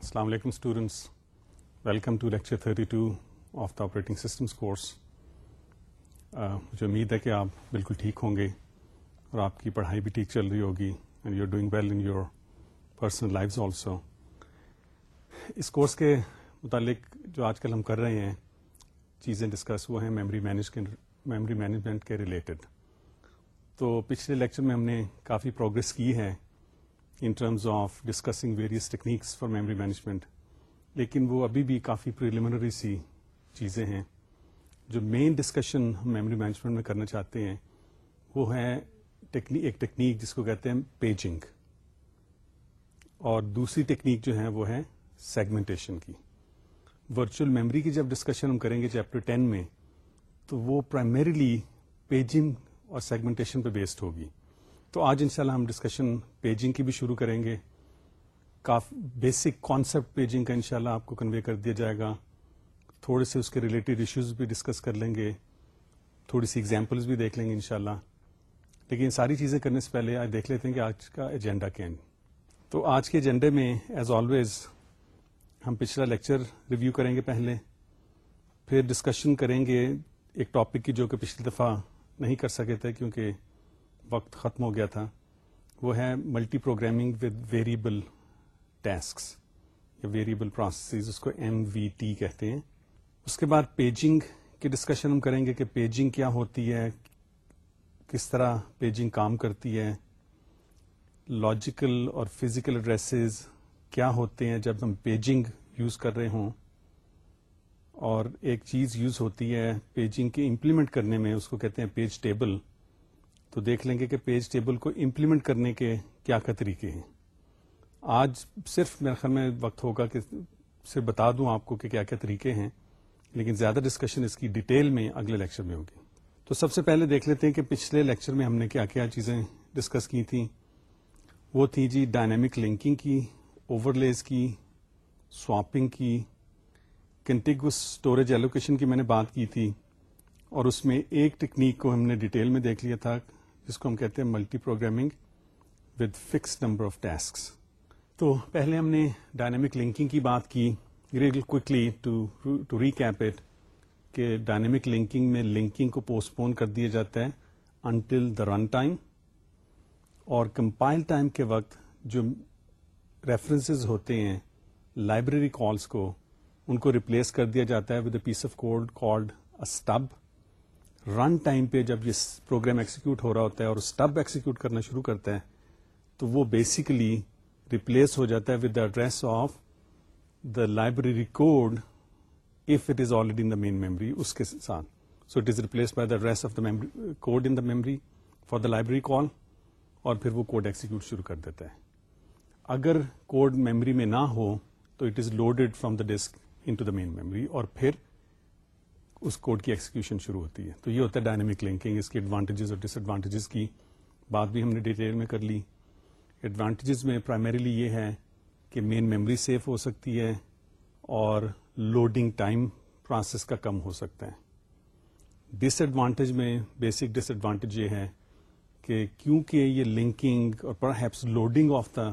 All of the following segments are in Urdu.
السلام علیکم students welcome to lecture 32 two of the operating systems course مجھے امید ہے کہ آپ بالکل ٹھیک ہوں گے اور آپ کی پڑھائی بھی ٹھیک چل رہی ہوگی and you are doing well in your personal life also us course کے متعلق جو آج کل ہم کر رہے ہیں، چیزیں ڈسکس وہ ہیں میموری مینج کے میموری مینجمنٹ کے ریلیٹڈ تو پچھلے لیکچر میں ہم نے کافی پروگرس کی ہے in terms of discussing various techniques for memory management لیکن وہ ابھی بھی کافی پریلیمنری سی چیزیں ہیں۔ جو مین ڈسکشن ہم میموری مینجمنٹ میں کرنا چاہتے ہیں، وہ ہے ایک ٹیکنیک جس کو کہتے ہیں پیجنگ اور دوسری ٹیکنیک جو ہے وہ ہے سیگمنٹیشن کی۔ ورچوئل میموری کی جب ڈسکشن ہم کریں گے چیپٹر ٹین میں، تو وہ پرائمریلی پیجنگ اور سیگمنٹیشن پہ بیسڈ ہوگی۔ تو آج انشاءاللہ ہم ڈسکشن پیجنگ کی بھی شروع کریں گے۔ کافی بیسک کانسیپٹ پیجنگ کا انشاءاللہ آپ کو کنوے کر دیا جائے گا۔ تھوڑے سے اس کے ریلیٹڈ ایشوز بھی ڈسکس کر لیں گے۔ تھوڑی سی ایگزامپلس بھی دیکھ لیں گے انشاءاللہ۔ لیکن ساری چیزیں کرنے سے پہلے آج دیکھ لیتے ہیں کہ آج کا ایجنڈا کیا ہے۔ تو آج کے ایجنڈے میں ایز آلویز ہم پچھلا لیکچر ریویو کریں گے پہلے۔ پھر ڈسکشن کریں گے ایک ٹاپک کی جو کہ پچھلی دفعہ نہیں کر سکے تھے کیونکہ وقت ختم ہو گیا تھا، وہ ہے multi programming with variable tasks یا ویریبل پروسیس اس کو ایم وی ٹی کہتے ہیں۔ اس کے بعد پیجنگ کی ڈسکشن ہم کریں گے کہ پیجنگ کیا ہوتی ہے، کس طرح پیجنگ کام کرتی ہے۔ لاجیکل اور فزیکل ایڈریسز کیا ہوتے ہیں جب ہم پیجنگ یوز کر رہے ہوں۔ اور ایک چیز یوز ہوتی ہے پیجنگ کے امپلیمنٹ کرنے میں، اس کو کہتے ہیں پیج ٹیبل تو دیکھ لیں گے کہ پیج ٹیبل کو امپلیمنٹ کرنے کے کیا کیا طریقے ہیں۔ آج صرف میرے خیال میں وقت ہوگا کہ صرف بتا دوں آپ کو کہ کیا کیا طریقے ہیں، لیکن زیادہ ڈسکشن اس کی ڈیٹیل میں اگلے لیکچر میں ہوگی۔ تو سب سے پہلے دیکھ لیتے ہیں کہ پچھلے لیکچر میں ہم نے کیا کیا چیزیں ڈسکس کی تھیں۔ وہ تھی جی ڈائنامک لنکنگ کی اوور لیز کی سواپنگ کی کنٹیگوس اسٹوریج ایلوکیشن کی میں نے بات کی تھی۔ اور اس میں ایک ٹیکنیک کو ہم نے ڈیٹیل میں دیکھ لیا تھا۔ جس کو ہم کہتے ہیں multi programming with fix number of task تو پہلے ہم نے ڈائنامک لنکنگ کی بات کی really quickly to recap it کہ ڈائنامک لنکنگ میں لنکنگ کو پوسٹ پون کر دیا جاتا ہے انٹل دا رن ٹائم اور کمپائل ٹائم کے وقت جو ریفرنسز ہوتے ہیں لائبریری کالس کو، ان کو ریپلیس کر دیا جاتا ہے with a piece of code called stub run time پہ جب یہ پروگرام ایکسیکیوٹ ہو رہا ہوتا ہے اور اسٹب ایکسیکیوٹ کرنا شروع کرتا ہے تو وہ بیسیکلی ریپلیس ہو جاتا ہے with the address of the library code if it is already in the main memory اس کے ساتھ۔ So it is replace by the address of the code in the memory for the library call اور پھر وہ کوڈ ایکسیکیوٹ شروع کر دیتا ہے۔ اگر کوڈ میموری میں نہ ہو، تو it is loaded from the disk into the main memory اور پھر اس کوڈ کی ایکسیکیوشن شروع ہوتی ہے۔ تو یہ ہوتا ہے ڈائنامک لنکنگ اس کے ایڈوانٹیجز اور ڈس ایڈوانٹیجز کی بات بھی ہم نے ڈیٹیل میں کر لی۔ ایڈوانٹیجز میں پرائمریلی یہ ہے کہ مین میموری سیف ہو سکتی ہے اور لوڈنگ ٹائم پروسیس کا کم ہو سکتا ہے۔ ڈس ایڈوانٹیج میں بیسک ڈس ایڈوانٹیج یہ ہے کہ کیونکہ یہ لنکنگ اور perhaps loading of the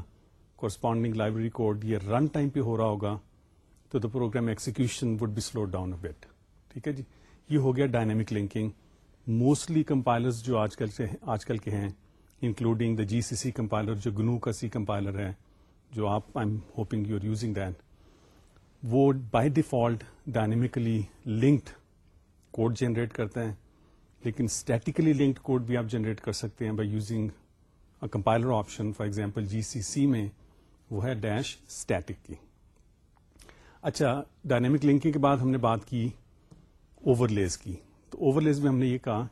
corresponding library code یہ رن ٹائم پہ ہو رہا ہوگا، تو the program execution would be slow down bit ٹھیک ہے جی؟ یہ ہو گیا ڈائنامک لنکنگ موسٹلی کمپائلرز جو آج کل سے آج کل کے ہیں including the G C C compiler جو گنو کا سی کمپائلر ہے، جو آپ I am hoping you are using that وہ by default dynamically linked code generate کرتے ہیں، لیکن اسٹیٹیکلی لنکڈ کوڈ بھی آپ جنریٹ کر سکتے ہیں by using compiler option for example G C C میں وہ ہے ڈیش اسٹیٹک کی۔ اچھا ڈائنامک لنکنگ کے بعد ہم نے بات کی اوور لیز کی۔ تو اوور لیز میں ہم نے یہ کہا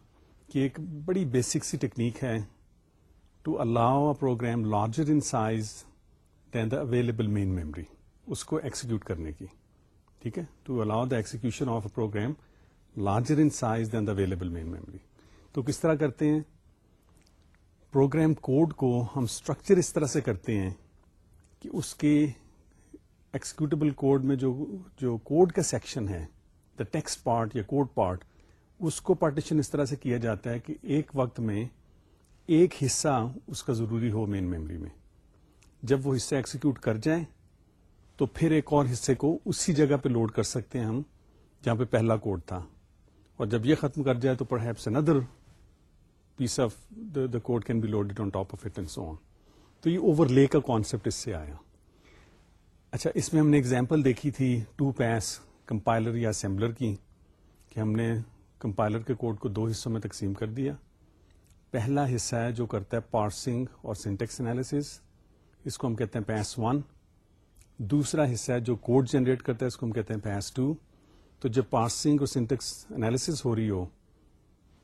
کہ ایک بڑی بیسک سی ٹیکنیک ہے to allow a program larger in size than the available main memory اس کو ایکسیکیوٹ کرنے کی۔ ٹھیک ہے؟ To allow the execution of a program larger in size than the available main memory تو کس طرح کرتے ہیں؟ پروگرام کوڈ کو ہم اسٹرکچر اس طرح سے کرتے ہیں کہ اس کے ایکسیکیوٹیبل کوڈ میں جو جو کوڈ کا سیکشن ہے دا ٹیکسٹ پارٹ یا کوڈ پارٹ اس کو پارٹیشن اس طرح سے کیا جاتا ہے کہ ایک وقت میں ایک حصہ اس کا ضروری ہو مین میموری میں۔ جب وہ حصہ ایکسیکیوٹ کر جائیں، تو پھر ایک اور حصے کو اسی جگہ پہ لوڈ کر سکتے ہیں ہم جہاں پہ پہلا کوڈ تھا۔ اور جب یہ ختم کر جائے تو perhaps another piece of the code can be loaded on top of it and so on تو یہ اوور لے کا کانسیپٹ اس سے آیا۔ اچھا اس میں ہم نے اگزامپل دیکھی تھی ٹو پیس کمپائلر یا اسمبلر کی کہ ہم نے کمپائلر کے کوڈ کو دو حصوں میں تقسیم کر دیا۔ پہلا حصہ ہے جو کرتا ہے پارسنگ اور سنٹیکس انالیسز اس کو ہم کہتے ہیں پیس ون دوسرا حصہ ہے جو کوڈ جنریٹ کرتا ہے، اس کو ہم کہتے ہیں پیس ٹو تو جب پارسنگ اور سنٹیکس انالیسز ہو رہی ہو،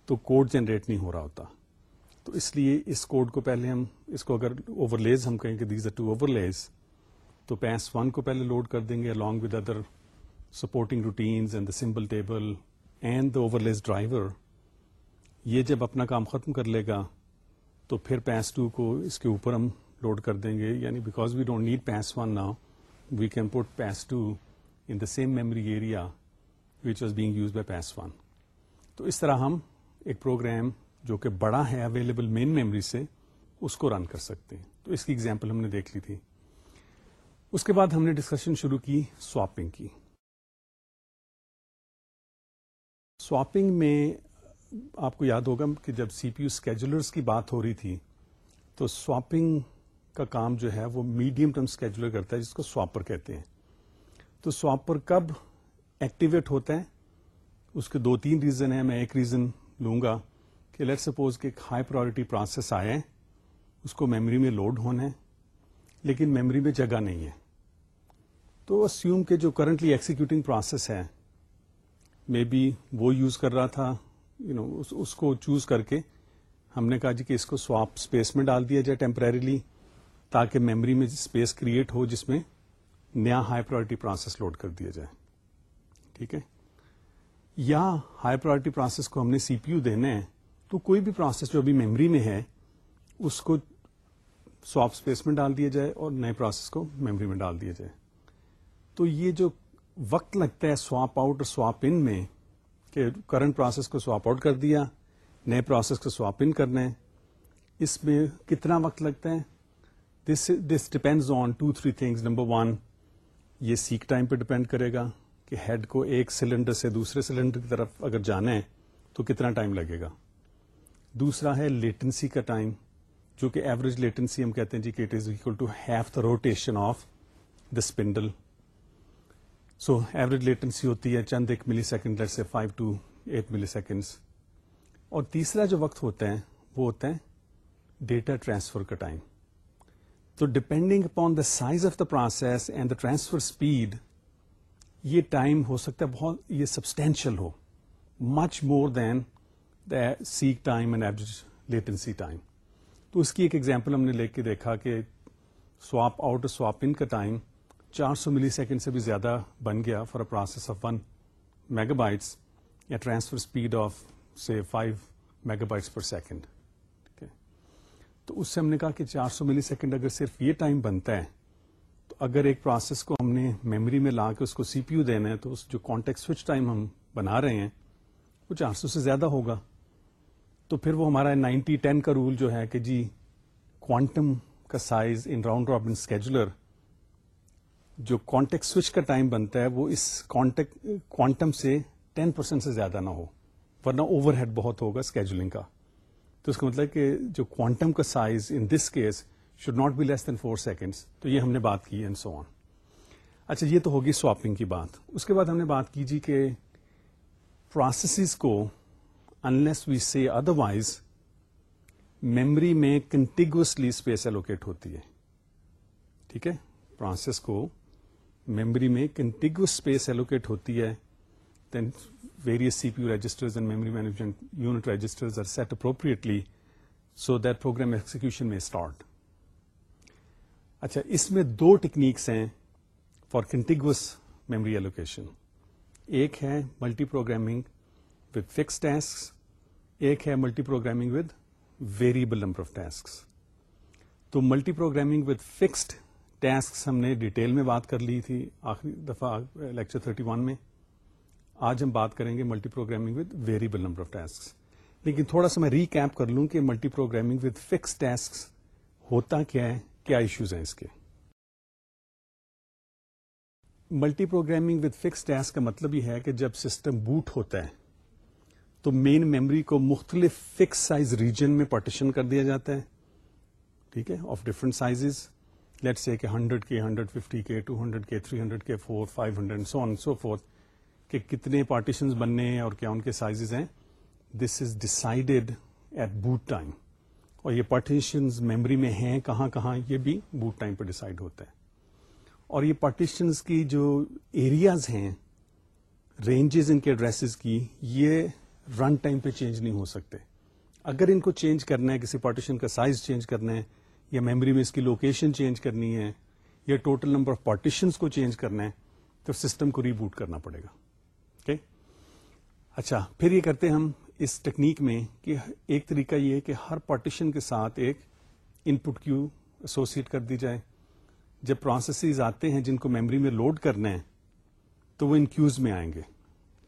تو کوڈ جنریٹ نہیں ہو رہا ہوتا۔ تو اس لیے اس کوڈ کو پہلے ہم، اس کو اگر اوور لیز ہم کہیں کہ دیز ٹو اوور لیز تو پیس ون کو پہلے لوڈ کر دیں گے along with other supporting routines and the symbol table and the overlays driver یہ جب اپنا کام ختم کر لے گا تو پھر پیس ٹو کو اس کے اوپر ہم لوڈ کر دیں گے یعنی because we don't need piece one now we can put piece two in the same memory area which was being use by piece one تو اس طرح ہم ایک پروگرام جو کہ بڑا ہے اویلیبل مین میموری سے، اس کو رن کر سکتے ہیں۔ تو اس کی ایگزامپل ہم نے دیکھ لی تھی۔ اس کے بعد ہم نے ڈسکشن شروع کی سواپنگ کی۔ سواپنگ میں آپ کو یاد ہوگا کہ جب سی پی یو اسکیجولرس کی بات ہو رہی تھی، تو سواپنگ کا کام جو ہے وہ میڈیم ٹرم اسکیجولر کرتا ہے، جس کو سواپر کہتے ہیں۔ تو سواپر کب ایکٹیویٹ ہوتا ہے؟ اس کے دو تین ریزن ہیں، میں ایک ریزن لوں گا کہ لیٹ سپوز کہ ایک ہائی پرائرٹی پروسیس آئے اس کو میموری میں لوڈ ہونا ہے، لیکن میموری میں جگہ نہیں ہے۔ تو اسیوم کے جو کرنٹلی ایکسیکیوٹنگ پروسیس ہے مے بی وہ یوز کر رہا تھا یو نو اس کو چوز کر کے ہم نے کہا جی کہ اس کو سواپ اسپیس میں ڈال دیا جائے ٹیمپریریلی تاکہ میموری میں اسپیس کریٹ ہو، جس میں نیا ہائی پرائرٹی پروسیس لوڈ کر دیا جائے۔ ٹھیک ہے؟ یا ہائی پرائرٹی پروسیس کو ہم نے سی پی یو دینا ہے تو کوئی بھی پروسیس جو ابھی میموری میں ہے، اس کو سواپ اسپیس میں ڈال دیا جائے اور نئے پروسیس کو میموری میں ڈال دیا جائے۔ تو یہ جو وقت لگتا ہے سواپ آؤٹ اور سواپ ان میں کہ کرنٹ پروسیس کو سواپ آؤٹ کر دیا، نئے پروسیس کو سواپ ان کرنا ہے۔ اس میں کتنا وقت لگتا ہے؟ This this depends on two three things number one یہ سیک ٹائم پہ ڈپینڈ کرے گا کہ ہیڈ کو ایک سلنڈر سے دوسرے سلنڈر کی طرف اگر جانا ہے تو کتنا ٹائم لگے گا۔ دوسرا ہے لیٹنسی کا ٹائم جو کہ ایوریج لیٹنسی ہم کہتے ہیں جی کہ it is equal to have the rotation of the spindle so average latency ہوتی ہے، چند ایک millisecond let's say five to eight milliseconds اور تیسرا جو وقت ہوتا ہے، وہ ہوتا ہے ڈیٹا ٹرانسفر کا ٹائم تو depending upon the size of the process and the transfer speed یہ ٹائم ہو سکتا ہے بہت، یہ substantial who. Much more than the seek time and average latency time تو اس کی ایک ایگزامپل ہم نے لے کے دیکھا کہ سواپ آؤٹ سواپ ان کا ٹائم چار سو ملی سیکنڈ سے بھی زیادہ بن گیا for a process of one megabytes یا transfer speed of say five megabytes per second تو اس سے ہم نے کہا کہ چار سو ملی سیکنڈ اگر صرف یہ ٹائم بنتا ہے، تو اگر ایک پروسیس کو ہم نے میموری میں لا کے اس کو سی پی یو دینا ہے، تو اس جو کانٹیکٹ سوئچ ٹائم ہم بنا رہے ہیں، وہ چار سو سے زیادہ ہوگا۔ تو پھر وہ ہمارا نائنٹی ٹین کا رول جو ہے کہ جی کوانٹم کا size in round robin scheduler جو کانٹیکٹ سوئچ کا ٹائم بنتا ہے، وہ اس کانٹیکٹ کوانٹم سے ٹین پرسینٹ سے زیادہ نہ ہو، ورنہ اوور ہیڈ بہت ہوگا اسکیجولنگ کا۔ تو اس کا مطلب کہ جو کوانٹم کا size in this case should not be less than four seconds تو یہ ہم نے بات کی اینڈ سو آن اچھا یہ تو ہوگی سواپنگ کی بات۔ اس کے بعد ہم نے بات کی جی کہ پروسیسز کو unless we see otherwise memory میں کنٹینگوسلی اسپیس ایلوکیٹ ہوتی ہے۔ ٹھیک ہے؟ پروسیس کو میمری میں کنٹینگوس اسپیس ایلوکیٹ ہوتی ہے then various C P U registers and memory management unit registers are set appropriately so that program execution میں اسٹارٹ اچھا اس میں دو ٹیکنیکس ہیں فار کنٹینگوس میموری ایلوکیشن ایک ہے multi programming with fix task ایک ہے multiprogramming with variable number of task تو multi programming with fixed task ہم نے ڈیٹیل میں بات کر لی تھی آخری دفعہ لیکچر تھرٹی ون میں۔ آج ہم بات کریں گے multiprogramming with variable number of task لیکن تھوڑا سا میں ریکیپ کر لوں کہ multi programming with fix task ہوتا کیا ہے، کیا ایشوز ہیں اس کے۔ Multi programming with fix task کا مطلب یہ ہے کہ جب سسٹم بوٹ ہوتا ہے، تو مین میموری کو مختلف فکس سائز ریجن میں پارٹیشن کر دیا جاتا ہے، ٹھیک ہے of different size late say کہ hundred K hundred fifty K two hundred K three hundred K four five hundred so on so forth کہ کتنے پارٹیشن بننے ہیں اور کیا ان کے سائزز ہیں؟ This is decided at boot time اور یہ پارٹیشنز میموری میں ہیں کہاں کہاں؟ یہ بھی بوٹ ٹائم پہ ڈسائڈ ہوتا ہے. اور یہ پارٹیشنز کی جو ایریاز ہیں رینجز ان کے ایڈریسز کی، یہ رن ٹائم پہ چینج نہیں ہو سکتے. اگر ان کو چینج کرنا ہے، کسی پارٹیشن کا سائز چینج کرنا ہے یا میموری میں اس کی لوکیشن چینج کرنی ہے، یا ٹوٹل نمبر آف پارٹیشنس کو چینج کرنا ہے، تو سسٹم کو ریبوٹ کرنا پڑے گا. Okay? اچھا پھر یہ کرتے ہم اس ٹیکنیک میں کہ ایک طریقہ یہ ہے کہ ہر پارٹیشن کے ساتھ ایک ان پٹ کیو ایسوسیٹ کر دی جائے. جب پروسیسز آتے ہیں جن کو میموری میں لوڈ کرنا ہے، تو وہ ان کیوز میں آئیں گے.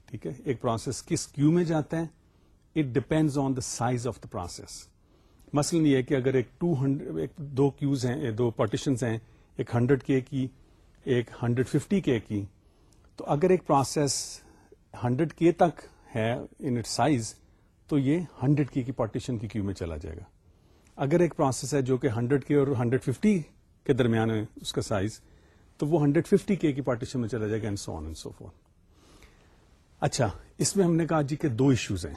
ٹھیک ہے؟ ایک پروسیس کس کیو میں جاتا ہے؟ It depends on the size of the process مثلاً یہ کہ اگر ایک ٹو ہنڈریڈ ایک دو کیوز ہیں دو پارٹیشنز ہیں، ایک ہنڈریڈ کے کی، ایک ہنڈریڈ ففٹی کے کی، تو اگر ایک پروسیس ہنڈریڈ کے تک ہے ان اٹ سائز تو یہ ہنڈریڈ کے کی پارٹیشن کی کیو میں چلا جائے گا۔ اگر ایک پروسیس ہے جو کہ ہنڈریڈ کے اور ہنڈریڈ ففٹی کے درمیان ہے اس کا سائز تو وہ ہنڈریڈ ففٹی کے کی پارٹیشن میں چلا جائے گا and so on and so forth اچھا اس میں ہم نے کہا جی کہ دو ایشوز ہیں۔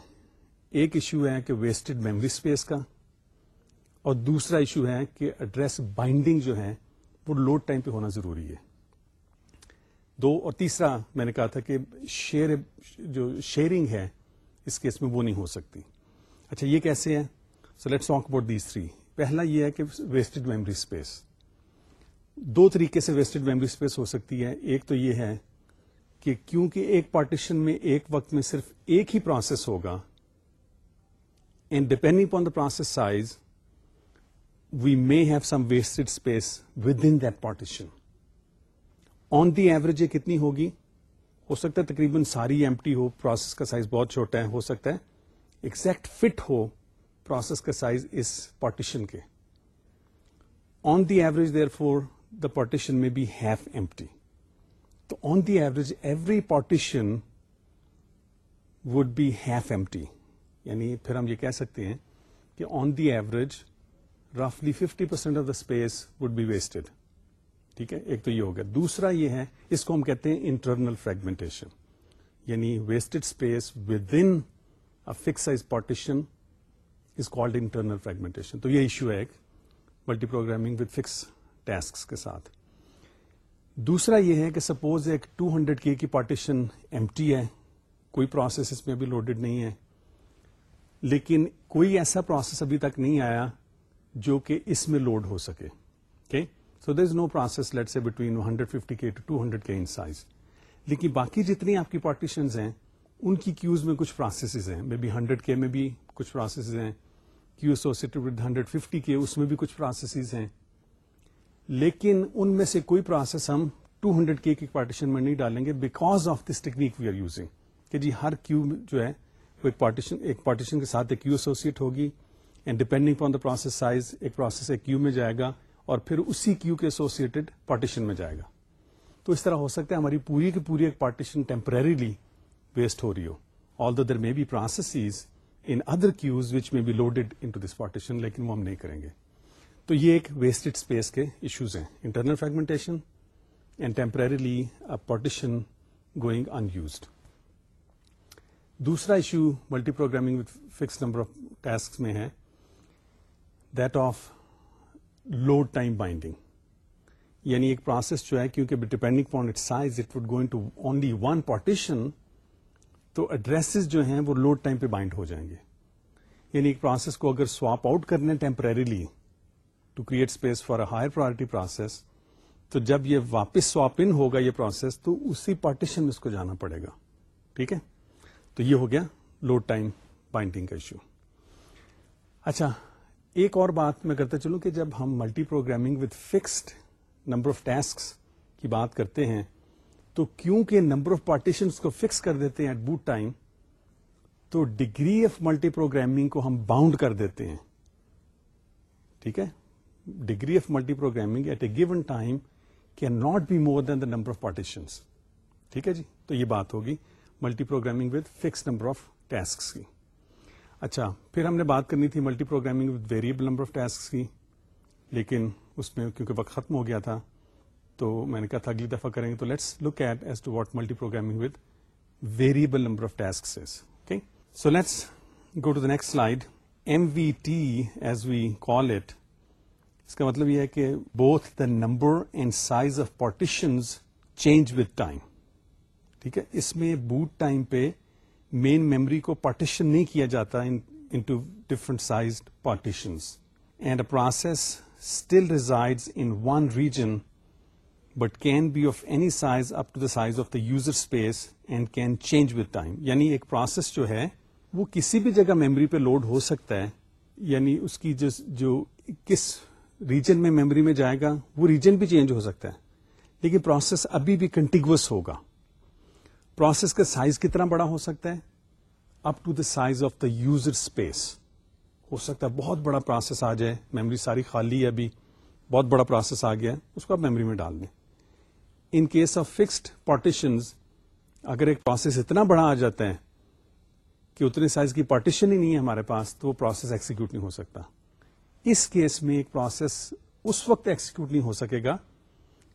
ایک ایشو ہے کہ ویسٹڈ میموری اسپیس کا اور دوسرا ایشو ہے کہ ایڈریس بائنڈنگ جو ہے وہ لوڈ ٹائم پہ ہونا ضروری ہے۔ دو اور تیسرا میں نے کہا تھا کہ شیئر جو شیئرنگ ہے، اس کیس میں وہ نہیں ہو سکتی۔ اچھا یہ کیسے ہے so let's talk about these three پہلا یہ ہے کہ ویسٹڈ میموری اسپیس دو طریقے سے ویسٹڈ میموری اسپیس ہو سکتی ہے۔ ایک تو یہ ہے کہ کیونکہ ایک پارٹیشن میں ایک وقت میں صرف ایک ہی پروسیس ہوگا and depending upon the process size we may have some wasted space within that partition on the average یہ کتنی ہوگی؟ ہو سکتا ہے تقریباً ساری ایم ٹی ہو پروسیس کا سائز بہت چھوٹا ہے، ہو سکتا ہے ایکزیکٹ فٹ ہو پروسیس کا سائز اس پارٹیشن کے۔ On the average therefore the partition may be half empty تو on the average every partition would be half empty یعنی پھر ہم یہ کہہ سکتے ہیں کہ on the average رفلی fifty percent of the space would be wasted ٹھیک ہے؟ ایک تو یہ ہو گیا۔ دوسرا یہ ہے، اس کو ہم کہتے ہیں انٹرنل فریگمنٹیشن یعنی wasted space within fix size partition is called internal fragmentation تو یہ ایشو ہے ایک multi programming with fix task کے ساتھ۔ دوسرا یہ ہے کہ سپوز ایک 200 ہنڈریڈ کے کی پارٹیشن ایم ٹی ہے، کوئی پروسیس اس میں ابھی لوڈیڈ نہیں ہے، لیکن کوئی ایسا پروسیس ابھی تک نہیں آیا جو کہ اس میں لوڈ ہو سکے. So there is no process let's say between hundred fifty K to two hundred K in size لیکن باقی جتنی آپ کی پارٹیشنز ہیں، ان کی کیوز میں کچھ پروسیسز ہیں. مے بی ہنڈریڈ کے میں بھی کچھ پروسیسز ہیں. Queue associated with hundred fifty K اس میں بھی کچھ پروسیسز ہیں. لیکن ان میں سے کوئی پروسیس ہم 200 ہنڈریڈ کے کی پارٹیشن میں نہیں ڈالیں گے because of this technique we are using کہ جی ہر کیو جو ہے، وہ ایک پارٹیشن ایک پارٹیشن کے ساتھ ایک کیو ایسوسیٹ ہوگی and depending on the process size ایک پروسیس ایک کیو میں جائے گا اور پھر اسی کیو کے ایسوسیٹڈ پارٹیشن میں جائے گا۔ تو اس طرح ہو سکتا ہے ہماری پوری کی پوری ایک پارٹیشن ٹیمپرریلی ویسٹ ہو رہی ہو۔ Although there may be processes in other queues which may be loaded into this partition لیکن وہ ہم نہیں کریں گے۔ تو یہ ایک ویسٹڈ اسپیس کے ایشوز ہیں۔ Internal fragmentation and temporarily partition going unused دوسرا issue multiprogramming with fix number of task میں ہے۔ That of load time binding یعنی ایک پروسیس جو ہے، کیونکہ depending upon it size it would going to only one partition تو ایڈریسز جو ہیں وہ لوڈ ٹائم پہ بائنڈ ہو جائیں گے۔ یعنی ایک پروسیس کو اگر سواپ آؤٹ کرنے temporarily to create space for a higher priority process تو جب یہ واپس سواپ ان ہوگا یہ پروسیس تو اسی پارٹیشن میں اس کو جانا پڑے گا۔ ٹھیک ہے؟ تو یہ ہو گیا لوڈ ٹائم بائنڈنگ کا ایشو اچھا ایک اور بات میں کرتا چلوں کہ جب ہم multiprogramming with fixed number of task کی بات کرتے ہیں، تو کیونکہ نمبر آف پارٹیشن کو فکس کر دیتے ہیں ایٹ بوٹ ٹائم تو ڈگری آف ملٹی پروگرامنگ کو ہم باؤنڈ کر دیتے ہیں۔ ٹھیک ہے؟ Degree of multiprogramming at a given time cannot be more than the number of partitions ٹھیک ہے جی؟ تو یہ بات ہوگی multiprogramming with fix number of task کی۔ اچھا پھر ہم نے بات کرنی تھی multiprogramming with variable number of task کی، لیکن اس میں کیونکہ وقت ختم ہو گیا تھا، تو میں نے کہا تھا اگلی دفعہ کریں گے، تو let's look at as to what multiprogramming with variable number of task okay so let's go to the next slide M V T as we call it اس کا مطلب یہ ہے کہ both the number and size of partitions change with time ٹھیک ہے؟ اس میں بوٹ ٹائم پہ مین میموری کو پارٹیشن نہیں کیا جاتا into different size partitions and a process still reside in one region but can be of any size up to the size of the user space and can change with time یعنی ایک پروسیس جو ہے، وہ کسی بھی جگہ میموری پہ لوڈ ہو سکتا ہے. یعنی اس کی جو کس ریجن میں میموری میں جائے گا، وہ ریجن بھی چینج ہو سکتا ہے. لیکن پروسیس ابھی بھی کنٹینگوس ہوگا. پروسیس کا سائز کتنا بڑا ہو سکتا ہے؟ Up to the size of the user space ہو سکتا ہے بہت بڑا پروسیس آ جائے، میموری ساری خالی ہے ابھی، بہت بڑا پروسیس آ گیا، اس کو آپ میموری میں ڈال دیں۔ In case of fixed partitions اگر ایک پروسیس اتنا بڑا آ جاتا ہے کہ اتنے سائز کی پارٹیشن ہی نہیں ہے ہمارے پاس، تو وہ پروسیس ایکسیکیوٹ نہیں ہو سکتا۔ اس کیس میں ایک پروسیس اس وقت ایکسیکیوٹ نہیں ہو سکے گا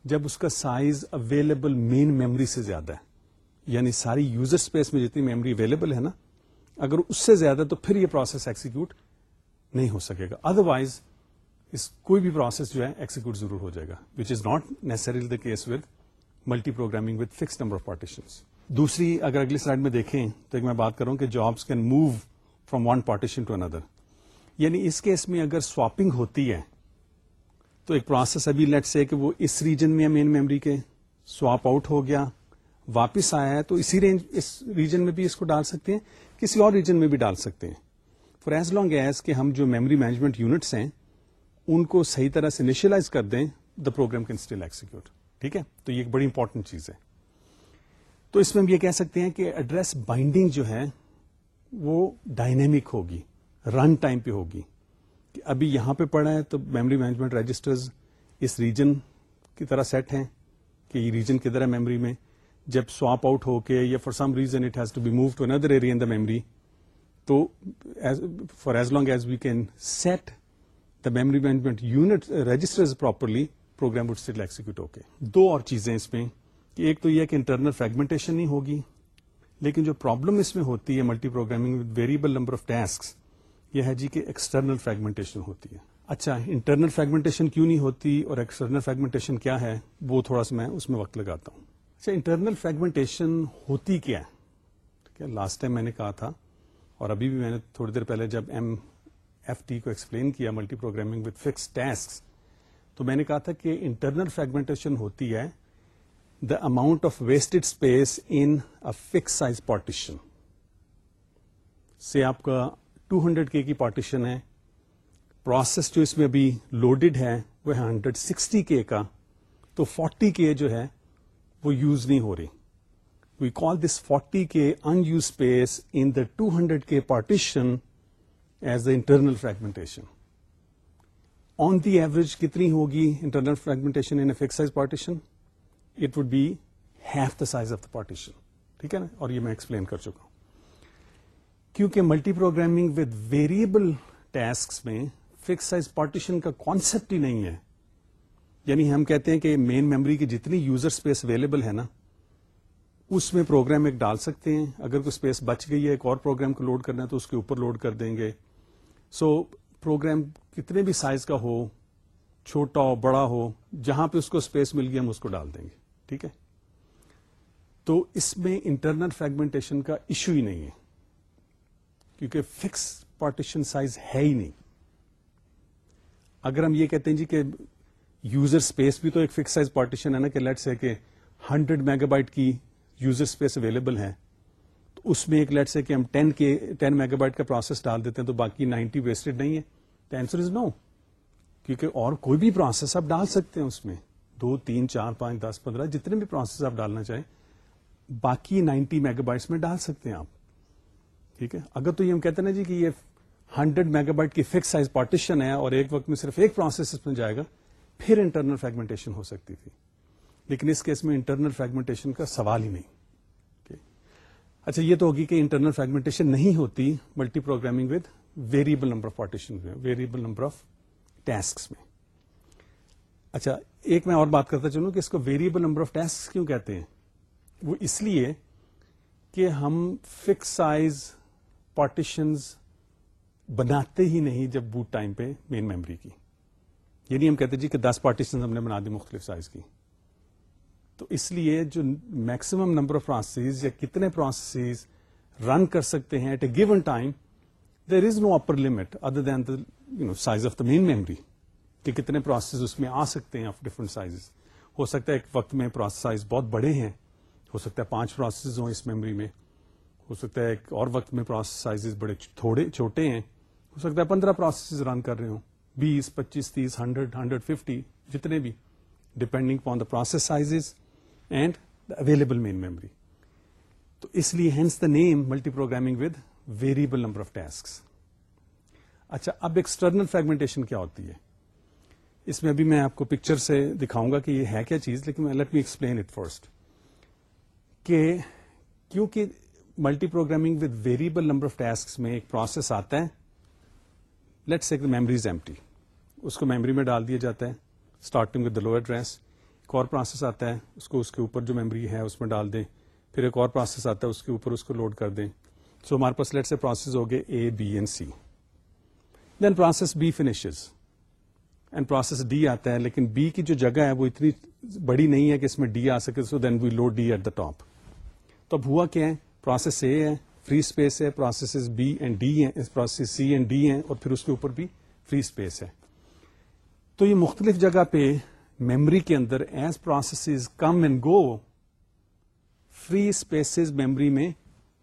جب اس کا سائز اویلیبل مین میموری سے زیادہ ہے۔ یعنی ساری یوزر اسپیس میں جتنی میموری اویلیبل ہے نا، اگر اس سے زیادہ تو پھر یہ پروسیس ایکسیکیوٹ نہیں ہو سکے گا۔ ادر وائز اس کوئی بھی پروسیس جو ہے ایکسیکیوٹ ضرور ہو جائے گا which is not necessary the case with multiprogramming with fix number of partition دوسری، اگر اگلی سلائڈ میں دیکھیں تو ایک میں بات کروں کہ jobs can move from one partition to اندر یعنی اس کیس میں اگر سواپنگ ہوتی ہے، تو ایک پروسیس ابھی لیٹ سے کہ وہ اس ریجن میں مین میموری کے سواپ آؤٹ ہو گیا واپس آیا ہے تو اسی رینج، اس ریجن میں بھی اس کو ڈال سکتے ہیں، کسی اور ریجن میں بھی ڈال سکتے ہیں۔ فار ایز لانگ ایز کہ ہم جو میموری مینجمنٹ یونٹس ہیں، ان کو صحیح طرح سے انیشلائز کر دیں the program can still execute ٹھیک ہے؟ تو یہ ایک بڑی امپورٹنٹ چیز ہے۔ تو اس میں ہم یہ کہہ سکتے ہیں کہ ایڈریس بائنڈنگ جو ہے، وہ ڈائنامک ہوگی رن ٹائم پہ ہوگی۔ کہ ابھی یہاں پہ پڑا ہے تو میموری مینجمنٹ رجسٹرز اس ریجن کی طرح سیٹ ہیں، کہ یہ ریجن کدھر ہے میموری میں؟ جب سواپ آؤٹ ہو کے یا for some reason it has to be move to another area in the memory تو for as long as we can set the memory management unit register properly program would still execute ہو کے دو اور چیزیں اس میں کہ ایک تو یہ کہ انٹرنل فریگمنٹیشن نہیں ہوگی، لیکن جو پرابلم اس میں ہوتی ہے multiprogramming with variable number of task یہ ہے جی کہ ایکسٹرنل فریگمنٹیشن ہوتی ہے۔ اچھا انٹرنل فریگمنٹیشن کیوں نہیں ہوتی اور ایکسٹرنل فریگمنٹیشن کیا ہے؟ وہ تھوڑا سا میں اس میں وقت لگاتا ہوں۔ اچھا انٹرنل فریگمنٹیشن ہوتی کیا ہے؟ لاسٹ ٹائم میں نے کہا تھا، اور ابھی بھی میں نے تھوڑی دیر پہلے جب ایم ایف ٹی کو ایکسپلین کیا multi programming with fix task تو میں نے کہا تھا کہ انٹرنل فریگمنٹیشن ہوتی ہے the amount of wasted space in fixed size partition سے آپ کا ٹو ہنڈریڈ کے کی پارٹیشن ہے پروسیس جو اس میں ابھی لوڈیڈ ہے، وہ ہنڈریڈ سکسٹی کے کا، تو فورٹی کے جو ہے وہ یوز نہیں ہو رہی۔ وی call this forty K unused space in the two hundred K partition as the internal fragmentation on the average کتنی ہوگی internal fragmentation in fixed size partition it would be half the size of the partition ٹھیک ہے نا؟ اور یہ میں ایکسپلین کر چکا ہوں۔ کیونکہ multi programming with variable task میں فکس سائز پارٹیشن کا کانسپٹ ہی نہیں ہے۔ یعنی ہم کہتے ہیں کہ مین میموری کی جتنی یوزر اسپیس اویلیبل ہے نا اس میں پروگرام ایک ڈال سکتے ہیں۔ اگر کوئی اسپیس بچ گئی ہے ایک اور پروگرام کو لوڈ کرنا ہے تو اس کے اوپر لوڈ کر دیں گے۔ سو so, پروگرام کتنے بھی سائز کا ہو چھوٹا ہو بڑا ہو جہاں پہ اس کو اسپیس مل گیا ہم اس کو ڈال دیں گے۔ ٹھیک ہے؟ تو اس میں انٹرنل فریگمنٹیشن کا ایشو ہی نہیں ہے۔ کیونکہ فکس پارٹیشن سائز ہے ہی نہیں۔ اگر ہم یہ کہتے ہیں جی کہ یوزر اسپیس بھی تو ایک فکس سائز پارٹیشن ہے نا کہ لیٹ سے کہ ہنڈریڈ میگا بائٹ کی یوزر اسپیس اویلیبل ہے، تو اس میں ایک لیٹ سے کہ ہم ten K, ten megabyte کا پروسیس ڈال دیتے ہیں تو باقی نائنٹی ویسٹڈ نہیں ہے۔ تو آنسر از نو کیونکہ اور کوئی بھی پروسیس آپ ڈال سکتے ہیں اس میں۔ دو، تین، چار، پانچ، دس، پندرہ، جتنے بھی پروسیس آپ ڈالنا چاہیں، باقی نائنٹی میگا بائٹس میں ڈال سکتے ہیں آپ۔ ٹھیک ہے؟ اگر تو یہ ہم کہتے ہیں نا جی کہ یہ ہنڈریڈ میگا بائٹ کی فکس سائز پارٹیشن ہے اور ایک وقت میں صرف ایک پروسیس اس میں جائے گا پھر انٹرنل فریگمنٹیشن ہو سکتی تھی۔ لیکن اس کیس میں انٹرنل فریگمنٹیشن کا سوال ہی نہیں۔ اچھا یہ تو ہوگی کہ انٹرنل فریگمنٹیشن نہیں ہوتی multiprogramming with variable number of partition variable number of task میں۔ اچھا ایک میں اور بات کرتا چلوں کہ اس کو ویریبل نمبر آف ٹاسک کیوں کہتے ہیں؟ وہ اس لیے کہ ہم فکس سائز پارٹیشنز بناتے ہی نہیں جب بوٹ ٹائم پہ مین میموری کی۔ یہ نہیں ہم کہتے جی کہ دس پارٹیشن ہم نے بنا دی، مختلف سائز کی۔ تو اس لیے جو میکسیمم نمبر آف پروسیس یا کتنے پروسیس رن کر سکتے ہیں at a given time there is no upper limit other than you know size of the main memory کہ کتنے پروسیس اس میں آ سکتے ہیں آف ڈفرنٹ سائز ہو سکتا ہے ایک وقت میں پروسیس سائز بہت بڑے ہیں، ہو سکتا ہے پانچ پروسیس ہوں اس میموری میں، ہو سکتا ہے ایک اور وقت میں پروسیس سائز بڑے تھوڑے چھوٹے ہیں، ہو سکتا ہے پندرہ پروسیس رن کر رہے ہوں۔ بیس، پچیس، تیس، ہنڈریڈ ہنڈریڈ ففٹی، جتنے بھی depending upon the process size and the available main memory تو اس لیے hence the name multiprogramming with variable number of task اچھا اب ایکسٹرنل فریگمنٹیشن کیا ہوتی ہے؟ اس میں ابھی میں آپ کو پکچر سے دکھاؤں گا کہ یہ ہے کیا چیز، لیکن let me explain it first کہ کیونکہ multiprogramming with variable number of task میں ایک پروسیس آتا ہے لیٹ سیک میمریز ایمٹی اس کو میموری میں ڈال دیا جاتا ہے starting with the low address ایک اور پروسیس آتا ہے اس کو اس کے اوپر جو میموری ہے اس میں ڈال دیں پھر ایک اور پروسیس آتا ہے اس کے اوپر اس کو لوڈ کر دیں سو ہمارے پاس لیٹ سے پروسیس ہو گئے A B and C then process B finishes and process D آتا ہے لیکن بی کی جو جگہ ہے وہ اتنی بڑی نہیں ہے کہ اس میں ڈی آ سکے so then we load D at the top تو اب ہوا کیا ہے پروسیس اے ہے فری اسپیس ہے پروسیس بی اینڈ ڈی ہے پروسیس سی اینڈ ڈی ہے اور پھر اس کے اوپر بھی فری اسپیس ہے۔ تو یہ مختلف جگہ پہ میمری کے اندر as process come and go free spaces memory میں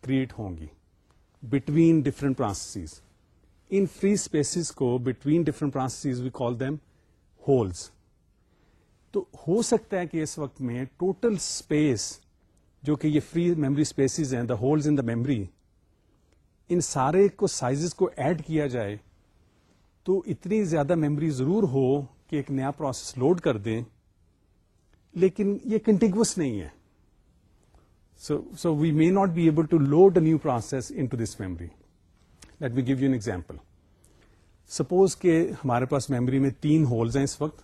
کریٹ ہوں گی۔ بٹوین ڈفرنٹ پروسیس ان فری اسپیسیز کو between different process we call them holes تو ہو سکتا ہے کہ اس وقت میں ٹوٹل اسپیس جو کہ یہ فری میموری اسپیسیز ہیں دا holes in the memory in سارے کو سائزز کو ایڈ کیا جائے تو اتنی زیادہ میموری ضرور ہو کہ ایک نیا پروسیس لوڈ کر دیں، لیکن یہ کنٹینگوس نہیں ہے۔ So so we may not be able to load a new process into this memory let we give you an example suppose کہ ہمارے پاس میموری میں تین ہولز ہیں اس وقت،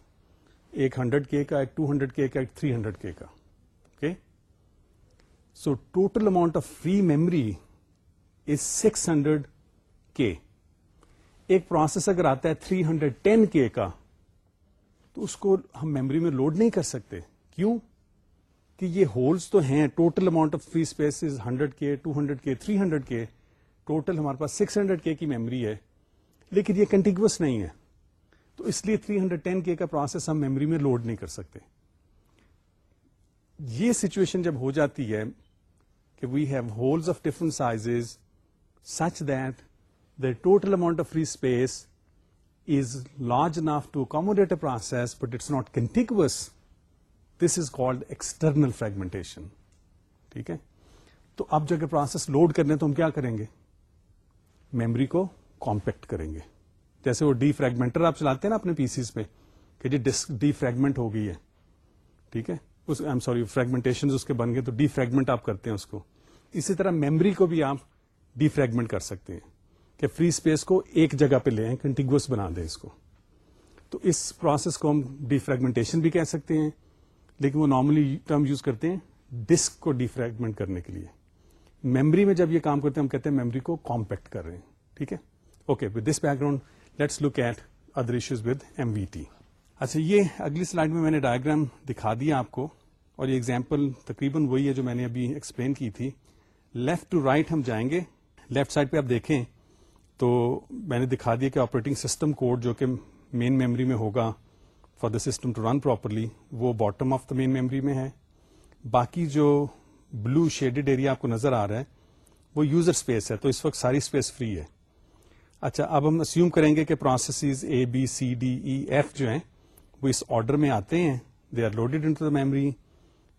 ایک ہنڈریڈ کے کا، ایک ٹو ہنڈریڈ کے کا، ایک تھری ہنڈریڈ کے کا۔ Okay so total amount of free memory is six hundred K ایک پروسیس اگر آتا ہے تھری ہنڈریڈ ٹین کے کا تو اس کو ہم میموری میں لوڈ نہیں کر سکتے۔ کیوں؟ کہ یہ ہولس تو ہیں۔ Total amount of free space is hundred K two hundred K three hundred K total ہمارے پاس سکس ہنڈریڈ کے کی میموری ہے۔ لیکن یہ کنٹینگوس نہیں ہے۔ تو اس لیے تھری ہنڈریڈ ٹین کے کا پروسیس ہم میموری میں لوڈ نہیں کر سکتے۔ یہ سچویشن جب ہو جاتی ہے we have holes of different size such that the total amount of free space is large enough to accommodate a process but it's not contiguous this is called external fragmentation ٹھیک ہے؟ تو اب جب پروسیس لوڈ کرنے تو ہم کیا کریں گے؟ میموری کو کمپیکٹ کریں گے۔ جیسے وہ ڈی فریگمنٹر آپ چلاتے ہیں نا اپنے پیسیز پہ کہ جی ڈسک ڈی فریگمنٹ ہو گئی ہے۔ ٹھیک ہے؟ سوری فریگمنٹیشن اس کے بن گئے تو ڈی فریگمنٹ آپ کرتے ہیں اس کو۔ اسی طرح میمری کو بھی آپ ڈی فریگمنٹ کر سکتے ہیں کہ فری اسپیس کو ایک جگہ پہ لیں کنٹینگوس بنا دیں اس کو۔ تو اس پروسیس کو ہم ڈی فریگمنٹیشن بھی کہہ سکتے ہیں، لیکن وہ نارملی ٹرم یوز کرتے ہیں ڈسک کو ڈی فریگمنٹ کرنے کے لیے۔ میمری میں جب یہ کام کرتے ہیں، ہم کہتے ہیں میمری کو کمپیکٹ کر رہے ہیں، ٹھیک ہے؟ Okay with this background let's look at other issues with M V T اچھا یہ اگلی سلائڈ میں میں نے ڈائگرام دکھا دیا آپ کو، اور یہ ایگزامپل تقریباً وہی ہے جو میں نے ابھی ایکسپلین کی تھی۔ لیفٹ ٹو رائٹ ہم جائیں گے۔ لیفٹ سائڈ پہ آپ دیکھیں تو میں نے دکھا دیا کہ آپریٹنگ سسٹم کوڈ جو کہ مین میموری میں ہوگا for the system to run properly وہ bottom of the main memory میں ہے۔ باقی جو بلو شیڈیڈ ایریا آپ کو نظر آ رہا ہے، وہ یوزر اسپیس ہے، تو اس وقت ساری اسپیس فری ہے۔ اچھا اب ہم اسیوم کریں گے کہ processes A B C D E F جو ہیں، وہ اس آرڈر میں آتے ہیں۔ They are loaded into the memory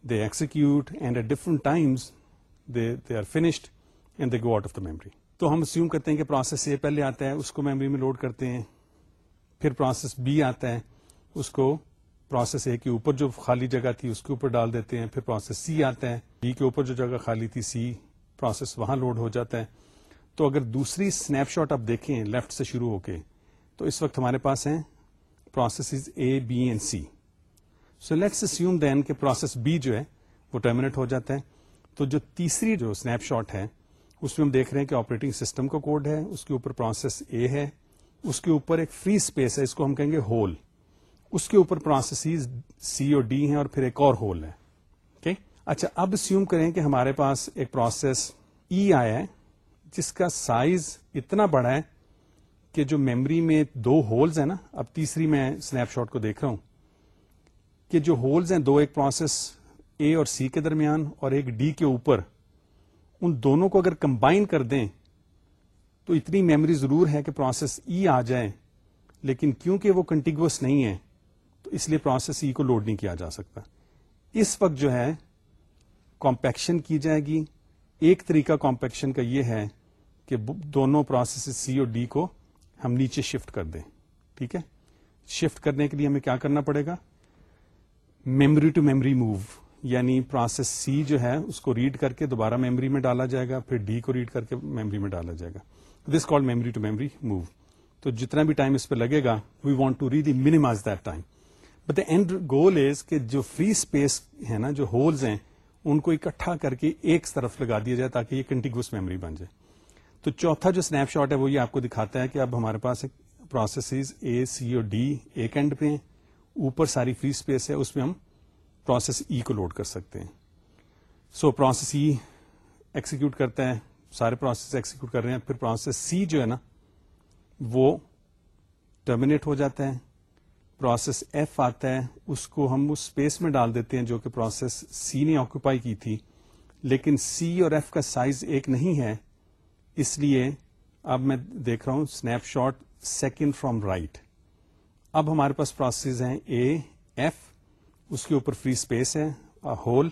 they execute and at different times they they are finished and they go out of the memory تو ہم اسیوم کرتے ہیں کہ پروسیس اے پہلے آتا ہے، اس کو میموری میں لوڈ کرتے ہیں، پھر پروسیس بی آتا ہے، اس کو پروسیس اے کے اوپر جو خالی جگہ تھی اس کے اوپر ڈال دیتے ہیں، پھر پروسیس سی آتا ہے ڈی کے اوپر جو جگہ خالی تھی سی پروسیس وہاں لوڈ ہو جاتا ہے۔ تو اگر دوسری اسنیپ شاٹ آپ دیکھیں لیفٹ سے شروع ہو کے، تو اس وقت ہمارے پاس ہیں process A B and C so let's assume then کہ پروسیس بی جو ہے وہ ٹرمینیٹ ہو جاتا ہے۔ تو جو تیسری جو اسنیپ شاٹ ہے، اس میں ہم دیکھ رہے ہیں کہ آپریٹنگ سسٹم کا کوڈ ہے، اس کے اوپر پروسیس اے ہے، اس کے اوپر ایک فری اسپیس ہے، اس کو ہم کہیں گے ہول اس کے اوپر پروسیس سی اور ڈی ہیں اور پھر ایک اور ہول ہے okay? اچھا اب سیوم کریں کہ ہمارے پاس ایک پروسیس ای e آیا ہے، جس کا سائز اتنا بڑا ہے کہ جو میمری میں دو ہولز ہیں نا، اب تیسری میں اسنیپ شاٹ کو دیکھ رہا ہوں، کہ جو ہولز ہیں، دو ایک پروسیس اے اور سی کے درمیان اور ایک ڈی کے اوپر، ان دونوں کو اگر کمبائن کر دیں، تو اتنی میموری ضرور ہے کہ پروسیس ای e آ جائے۔ لیکن کیونکہ وہ کنٹینگوس نہیں ہے، تو اس لیے پروسیس ای e کو لوڈ نہیں کیا جا سکتا۔ اس وقت جو ہے کمپیکشن کی جائے گی۔ ایک طریقہ کمپیکشن کا یہ ہے کہ دونوں پروسیس سی اور ڈی کو ہم نیچے شفٹ کر دیں۔ ٹھیک ہے؟ شفٹ کرنے کے لیے ہمیں کیا کرنا پڑے گا؟ میموری ٹو میموری موو یعنی پروسیس سی جو ہے، اس کو ریڈ کر کے دوبارہ میموری میں ڈالا جائے گا، پھر ڈی کو ریڈ کر کے میموری میں ڈالا جائے گا۔ This call memory to memory move تو جتنا بھی ٹائم اس پہ لگے گا we want to red minimize that time but the end goal is کہ جو فری اسپیس ہے نا، جو ہولز ہیں، ان کو اکٹھا کر کے ایک طرف لگا دیا جائے تاکہ یہ کنٹینگوس میموری بن جائے۔ تو چوتھا جو اسنیپ شاٹ ہے وہ یہ آپ کو دکھاتا ہے کہ اب ہمارے پاس ایک پروسیسز اے سی اور ڈی ایک اینڈ پہ ہیں۔ اوپر ساری فری اسپیس ہے، اس میں ہم پروسیس ای کو لوڈ کر سکتے ہیں۔ سو پروسیس ای ایکسیکیوٹ کرتا ہے سارے پروسیس ایکسیکیوٹ کر رہے ہیں، پھر پروسیس سی جو ہے نا، وہ ٹرمینیٹ ہو جاتا ہے پروسیس ایف آتا ہے، اس کو ہم اس اسپیس میں ڈال دیتے ہیں جو کہ پروسیس سی نے آکوپائی کی تھی۔ لیکن سی اور ایف کا سائز ایک نہیں ہے، اس لیے اب میں دیکھ رہا ہوں snapshot second from right. اب ہمارے پاس پروسیس ہیں اے، ایف اس کے اوپر فری اسپیس ہے hole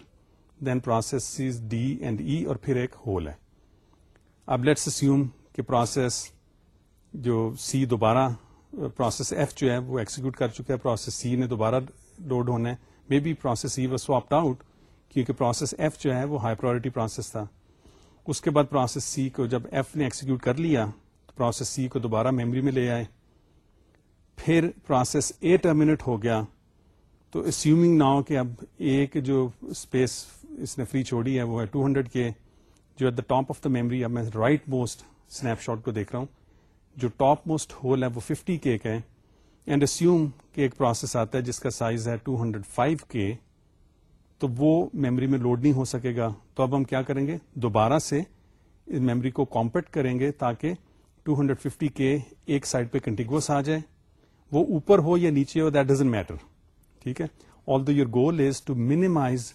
then process D and E اور پھر ایک ہول ہے۔ اب لیٹس اسیوم کہ پروسیس جو سی دوبارہ پروسیس ایف جو ہے، وہ ایکسیکیوٹ کر چکا ہے پروسیس سی نے دوبارہ لوڈ ہونا ہے۔ Maybe process C was swapped out کیونکہ پروسیس ایف جو ہے، وہ ہائی پرائرٹی پروسیس تھا۔ اس کے بعد پروسیس سی کو جب ایف نے ایکسیکیوٹ کر لیا، تو پروسیس سی کو دوبارہ میموری میں لے آئے۔ پھر پروسیس اے ٹرمینیٹ ہو گیا۔ تو اسیومنگ ناؤ کہ اب ایک جو اسپیس اس نے فری چھوڑی ہے، وہ ہے ٹو ہنڈریڈ کے جو at the top of the memory اب میں رائٹ موسٹ اسنیپ شاٹ کو دیکھ رہا ہوں، جو ٹاپ موسٹ ہول ہے وہ ففٹی کے ہے اینڈ اسیوم کہ ایک پروسیس آتا ہے جس کا سائز ہے ٹو ہنڈریڈ فائیو کے تو وہ میموری میں لوڈ نہیں ہو سکے گا. تو اب ہم کیا کریں گے؟ دوبارہ سے اس میموری کو کمپیکٹ کریں گے تاکہ ٹو ہنڈریڈ ففٹی کے ایک سائڈ پہ کنٹینگوس آ جائے. وہ اوپر ہو یا نیچے ہو دیٹ ڈزنٹ میٹر ٹھیک ہے؟ All the your goal is to minimize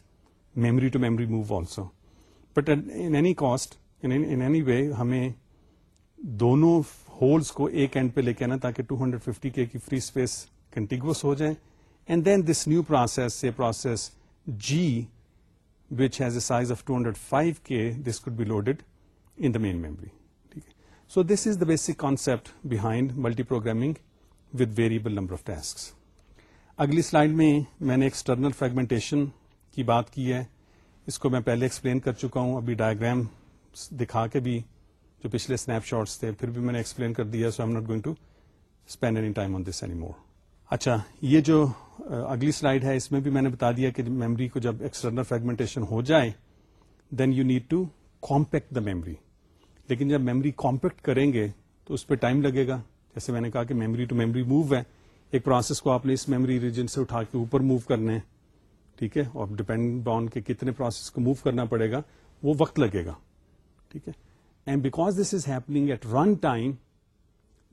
memory to memory move also but in any cost in any way ہمیں دونوں ہولس کو ایک اینڈ پہ لے کے آنا تاکہ 250 ہنڈریڈ ففٹی کے کی فری اسپیس کنٹینگوس ہو جائے. And then this new process A process G which has a size of two hundred five K this could be loaded in the main memory ٹھیک ہے؟ So this is the basic concept behind multiprogramming with variable number of task اگلی سلائڈ میں میں نے ایکسٹرنل فریگمنٹیشن کی بات کی ہے۔ اس کو میں پہلے ایکسپلین کر چکا ہوں، ابھی ڈائگرام دکھا کے بھی جو پچھلے اسنیپ شاٹس تھے، پھر بھی میں نے ایکسپلین کر دیا so I'm not going to spend any time on this any more اچھا یہ جو اگلی سلائڈ ہے، اس میں بھی میں نے بتا دیا کہ میموری کو جب ایکسٹرنل فریگمنٹیشن ہو جائے then you need to compact the memory لیکن جب میموری کمپیکٹ کریں گے، تو اس پہ ٹائم لگے گا۔ جیسے میں نے کہا کہ میموری ٹو میموری موو ہے ایک پروسیس کو آپ نے اس میموری ریجن سے اٹھا کے اوپر موو کرنے ٹھیک ہے؟ اور ڈپینڈ آن کے کتنے پروسیس کو موو کرنا پڑے گا، وہ وقت لگے گا، ٹھیک ہے؟ And because this is happening at run time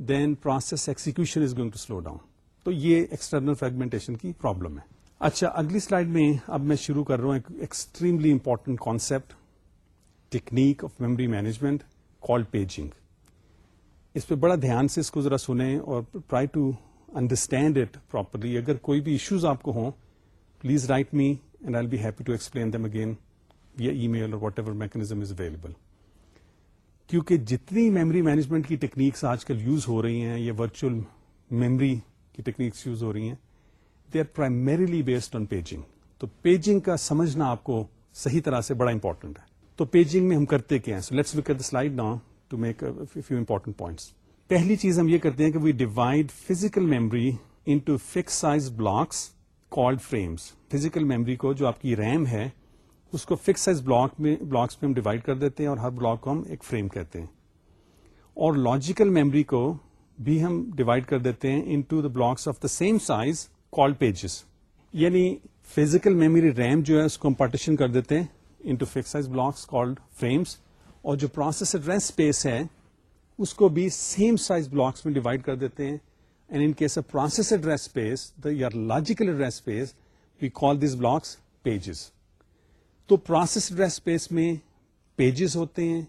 then process execution is going to slow down تو یہ ایکسٹرنل فریگمنٹیشن کی پرابلم ہے۔ اچھا اگلی سلائڈ میں اب میں شروع کر رہا ہوں ایک extremely important concept technique of memory management call paging اس پہ بڑا دھیان سے اس کو ذرا سنیں اور try to understand it properly اگر کوئی بھی ایشوز آپ کو ہوں please write me and I be happy to explain them again via email اور whatever mechanism is available کیونکہ جتنی میموری مینجمنٹ کی ٹیکنیکس آج کل یوز ہو رہی ہیں یا ورچوئل میموری کی ٹیکنیکس یوز ہو رہی ہیں they are primarily based on paging تو پیجنگ کا سمجھنا آپ کو صحیح طرح سے بڑا امپورٹنٹ ہے. تو پیجنگ میں ہم کرتے کیا ہیں؟ So let's look at the slide now to make few important points پہلی چیز ہم یہ کرتے ہیں کہ we divide physical memory into fixed size blocks called frames physical memory کو جو آپ کی ریم ہے، اس کو فکس سائز بلاک میں بلاکس میں ہم ڈیوائڈ کر دیتے ہیں اور ہر بلاک کو ہم ایک فریم کہتے ہیں. اور لاجیکل میموری کو بھی ہم ڈیوائڈ کر دیتے ہیں into the blocks of the same size call pages یعنی فزیکل میموری ریم جو ہے، اس کو ہم پارٹیشن کر دیتے ہیں into fixed size blocks called frames اور جو پروسیس ایڈریس اسپیس ہے اس کو بھی سیم سائز بلاکس میں ڈیوائڈ کر دیتے ہیں. And in case of process address space the یار logical address space we call these blocks pages تو پروسیس ایڈریس اسپیس میں پیجز ہوتے ہیں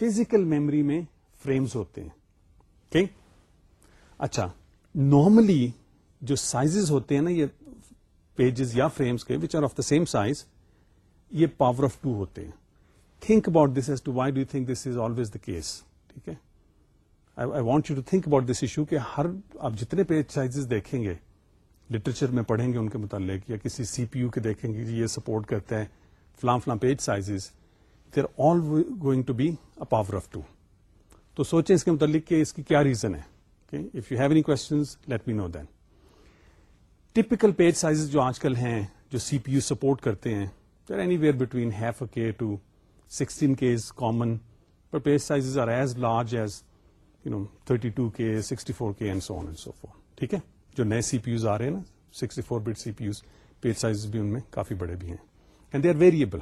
فزیکل میموری میں فریمز ہوتے ہیں. ٹھیک اچھا نارملی جو سائزز ہوتے ہیں نا، یہ پیجز یا فریمس کے which are of the same size یہ پاور آف ٹو ہوتے ہیں. Think about this as to why do think this is always the case ٹھیک ہے؟ I want you to think about this issue کہ ہر، آپ جتنے پیج سائز دیکھیں گے لٹریچر میں پڑھیں گے ان کے متعلق یا کسی سی پی یو کے دیکھیں گے، یہ سپورٹ کرتا ہے فلاں فلاں page size there all going to be a power of two تو سوچیں اس کے متعلق کہ اس کی کیا ریزن ہے if you have any question let me know then typical page size جو آج کل ہیں، جو سی پی یو سپورٹ کرتے ہیں anywhere between half a K to sixteen K is common per page size are as large as you know thirty two K sixty four K and so on and so forth ٹھیک ہے جو نئے سی پی یوز آ رہے ہیں نا sixty four but C P uses page size بھی ان میں کافی بڑے بھی ہیں and they are variable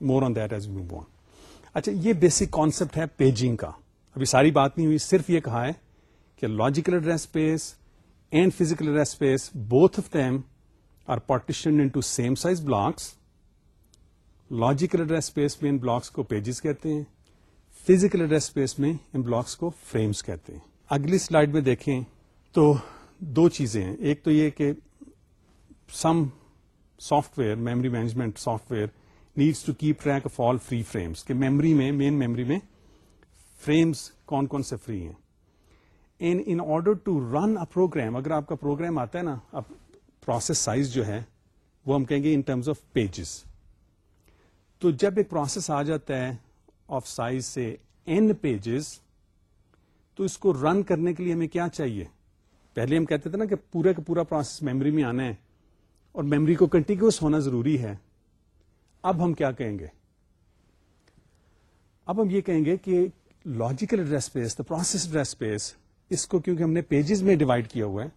more on that as you bone اچھا یہ بیسک کانسپٹ ہے پیجنگ کا ابھی ساری بات نہیں ہوئی صرف یہ کہا ہے کہ logical address space and physical address space both of them are partition into same size blocks logical address space میں ان بلاکس کو پیجز کہتے ہیں فزیکل ایڈریس اسپیس میں ان بلاکس کو فریمز کہتے ہیں۔ اگلی سلائڈ میں دیکھیں تو دو چیزیں ہیں۔ ایک تو یہ کہ some software, memory management software needs to keep track of all free frames کہ میموری میں، مین میموری میں فریمز کون کون سے فری ہیں۔ ان in order to run a program اگر آپ کا پروگرام آتا ہے نا، اب پروسیس سائز جو ہے، وہ ہم کہیں گے ان ٹرمز آف پیجز تو جب ایک پروسیس آ جاتا ہے آف سائز سے این پیجز تو اس کو رن کرنے کے لیے ہمیں کیا چاہیے؟ پہلے ہم کہتے تھے نا کہ پورا کا پورا پروسیس میموری میں آنا ہے اور میموری کو کنٹینیوس ہونا ضروری ہے۔ اب ہم کیا کہیں گے؟ اب ہم یہ کہیں گے کہ logical address space the process address space اس کو کیونکہ ہم نے پیجز میں ڈیوائڈ کیا ہوا ہے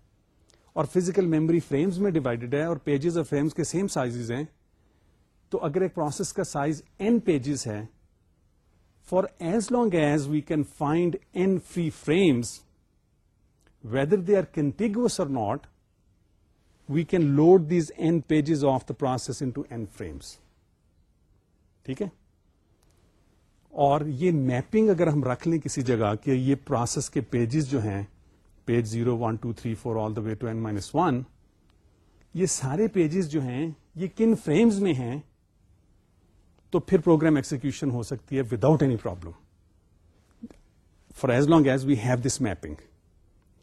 اور فزیکل میموری فریمز میں ڈیوائڈیڈ ہے اور پیجز اور فریمز کے سیم سائز ہیں، تو اگر ایک پروسیس کا سائز این پیجز ہے for as long as we can find N free frames whether they are contiguous or not we can load these N pages of the process into N frames ٹھیک ہے؟ اور یہ میپنگ اگر ہم رکھ لیں کسی جگہ کہ یہ پروسیس کے پیجز جو ہیں page zero one two three four all the way to N minus one یہ سارے پیجز جو ہیں، یہ کن فریمز میں ہیں؟ تو پھر پروگرام ایکسیکیوشن ہو سکتی ہے without any problem for as long as we have this mapping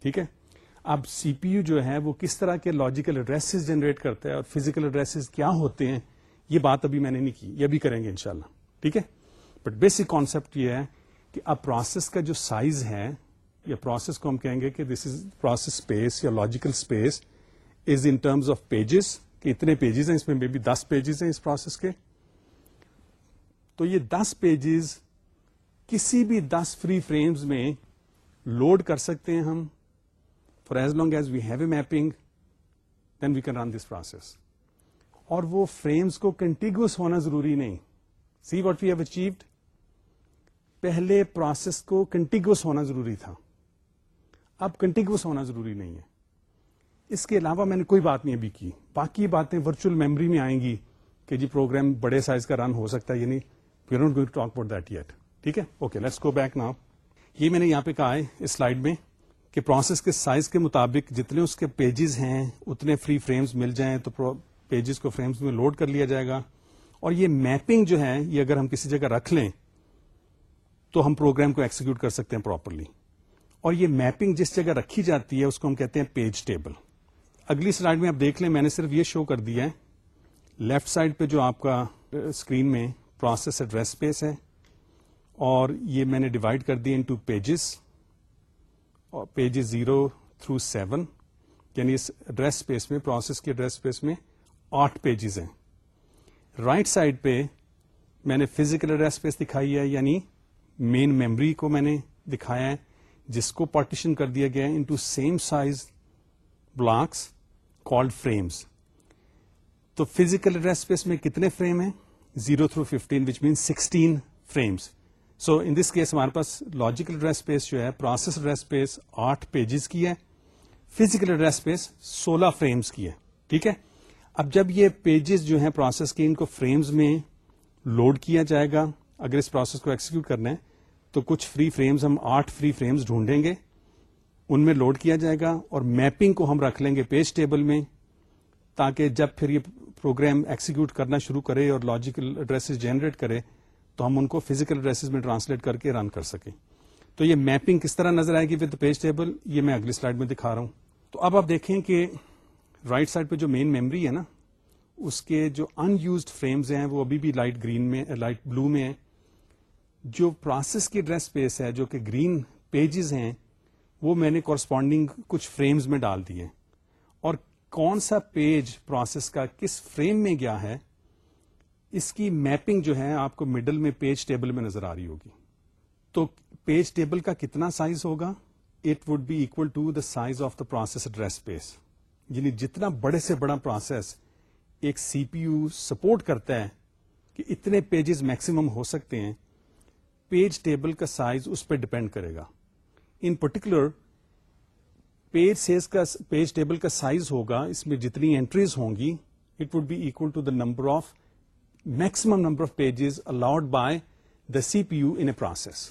ٹھیک ہے؟ اب سی پی یو جو ہے وہ کس طرح کے لاجیکل ایڈریس جنریٹ کرتا ہے اور فزیکل ایڈریس کیا ہوتے ہیں، یہ بات ابھی میں نے نہیں کی، یہ بھی کریں گے انشاءاللہ۔ ٹھیک ہے؟ بٹ بیسک کانسپٹ یہ ہے کہ اب پروسیس کا جو سائز ہے، یا پروسیس کو ہم کہیں گے کہ دس از پروسیس اسپیس یا logical space is in terms of pages کہ اتنے پیجز ہیں، اس میں بھی دس پیجز ہیں اس پروسیس کے۔ تو یہ دس پیجز کسی بھی دس فری فریمز میں لوڈ کر سکتے ہیں ہم. For as long as we have a mapping then we can run this process اور وہ فریمز کو کنٹینگوس ہونا ضروری نہیں. See what we have achieved پہلے پروسیس کو کنٹینگوس ہونا ضروری تھا. اب کنٹینگوس ہونا ضروری نہیں ہے. اس کے علاوہ میں نے کوئی بات نہیں ابھی کی. باقی باتیں ورچوئل میموری میں آئیں گی کہ جی پروگرام بڑے سائز کا رن ہو سکتا ہے یعنی we not going to talk about that yet ٹھیک ہے؟ Okay let's go back now یہ میں نے یہاں پہ کہا ہے اس سلائڈ میں کہ پروسیس کے سائز کے مطابق جتنے اس کے پیجز ہیں، اتنے فری فریمز مل جائیں تو پیجز کو فریمز میں لوڈ کر لیا جائے گا۔ اور یہ میپنگ جو ہے، یہ اگر ہم کسی جگہ رکھ لیں تو ہم پروگرام کو ایکسیکیوٹ کر سکتے ہیں پراپرلی اور یہ میپنگ جس جگہ رکھی جاتی ہے، اس کو ہم کہتے ہیں پیج ٹیبل اگلی سلائڈ میں آپ دیکھ لیں، میں نے صرف یہ شو کر دیا ہے۔ لیفٹ سائڈ پہ جو آپ کا uh, اسکرین میں پروسیس ایڈریس اسپیس ہے اور یہ میں نے ڈیوائڈ کر دیا انٹو پیجز اور پیجز زیرو تھرو سیون یعنی اس ایڈریس اسپیس میں پروسیس کے ایڈریس اسپیس میں آٹھ پیجز ہیں۔ رائٹ right سائڈ پہ میں نے فزیکل ایڈریس اسپیس دکھائی ہے یعنی مین میموری کو میں نے دکھایا ہے، جس کو پارٹیشن کر دیا گیا ہے into same size blocks called frames تو فزیکل ایڈریس اسپیس میں کتنے فریم ہیں؟ Zero through fifteen which mean sixteen frames so in this case ہمارے پاس لاجیکل ایڈریس اسپیس جو ہے پروسیس ایڈریس اسپیس آٹھ پیجز کی ہے فزیکل ایڈریس اسپیس سولہ فریمس کی ہے. ٹھیک ہے؟ اب جب یہ پیجز جو ہیں پروسیس کے ان کو فریمز میں لوڈ کیا جائے گا، اگر اس پروسیس کو ایکسیکیوٹ کرنا ہے، تو کچھ فری فریمز ہم آٹھ فری فریمز ڈھونڈیں گے، ان میں لوڈ کیا جائے گا اور میپنگ کو ہم رکھ لیں گے پیج ٹیبل میں، تاکہ جب پھر یہ پروگرام ایکسیکیوٹ کرنا شروع کرے اور لاجیکل ایڈریسز جنریٹ کرے، تو ہم ان کو فزیکل ایڈریسز میں ٹرانسلیٹ کر کے رن کر سکیں۔ تو یہ میپنگ کس طرح نظر آئے گی ود پیج ٹیبل یہ میں اگلی سلائڈ میں دکھا رہا ہوں۔ تو اب آپ دیکھیں کہ رائٹ right سائڈ پہ جو مین میموری ہے نا، اس کے جو ان یوزڈ فریمز ہیں، وہ ابھی بھی لائٹ گرین میں لائٹ بلو میں ہیں۔ جو پروسیس کی ایڈریس اسپیس ہے، جو کہ گرین پیجز ہیں، وہ میں نے کورسپونڈنگ کچھ فریمز میں ڈال دیے۔ اور کون سا پیج پروسیس کا کس فریم میں گیا ہے، اس کی میپنگ جو ہے آپ کو مڈل میں پیج ٹیبل میں نظر آ رہی ہوگی۔ تو پیج ٹیبل کا کتنا سائز ہوگا؟ It would be equal to the size of the process address space یعنی جتنا بڑے سے بڑا پروسیس ایک سی پی یو سپورٹ کرتا ہے کہ اتنے پیجز میکسیمم ہو سکتے ہیں پیج ٹیبل کا سائز اس پہ ڈپینڈ کرے گا۔ ان پرٹیکولر پیج سیز کا پیج ٹیبل کا سائز ہوگا اس میں جتنی اینٹریز ہوں گی it would be equal to the number of maximum number of pages allowed by the C P U in a process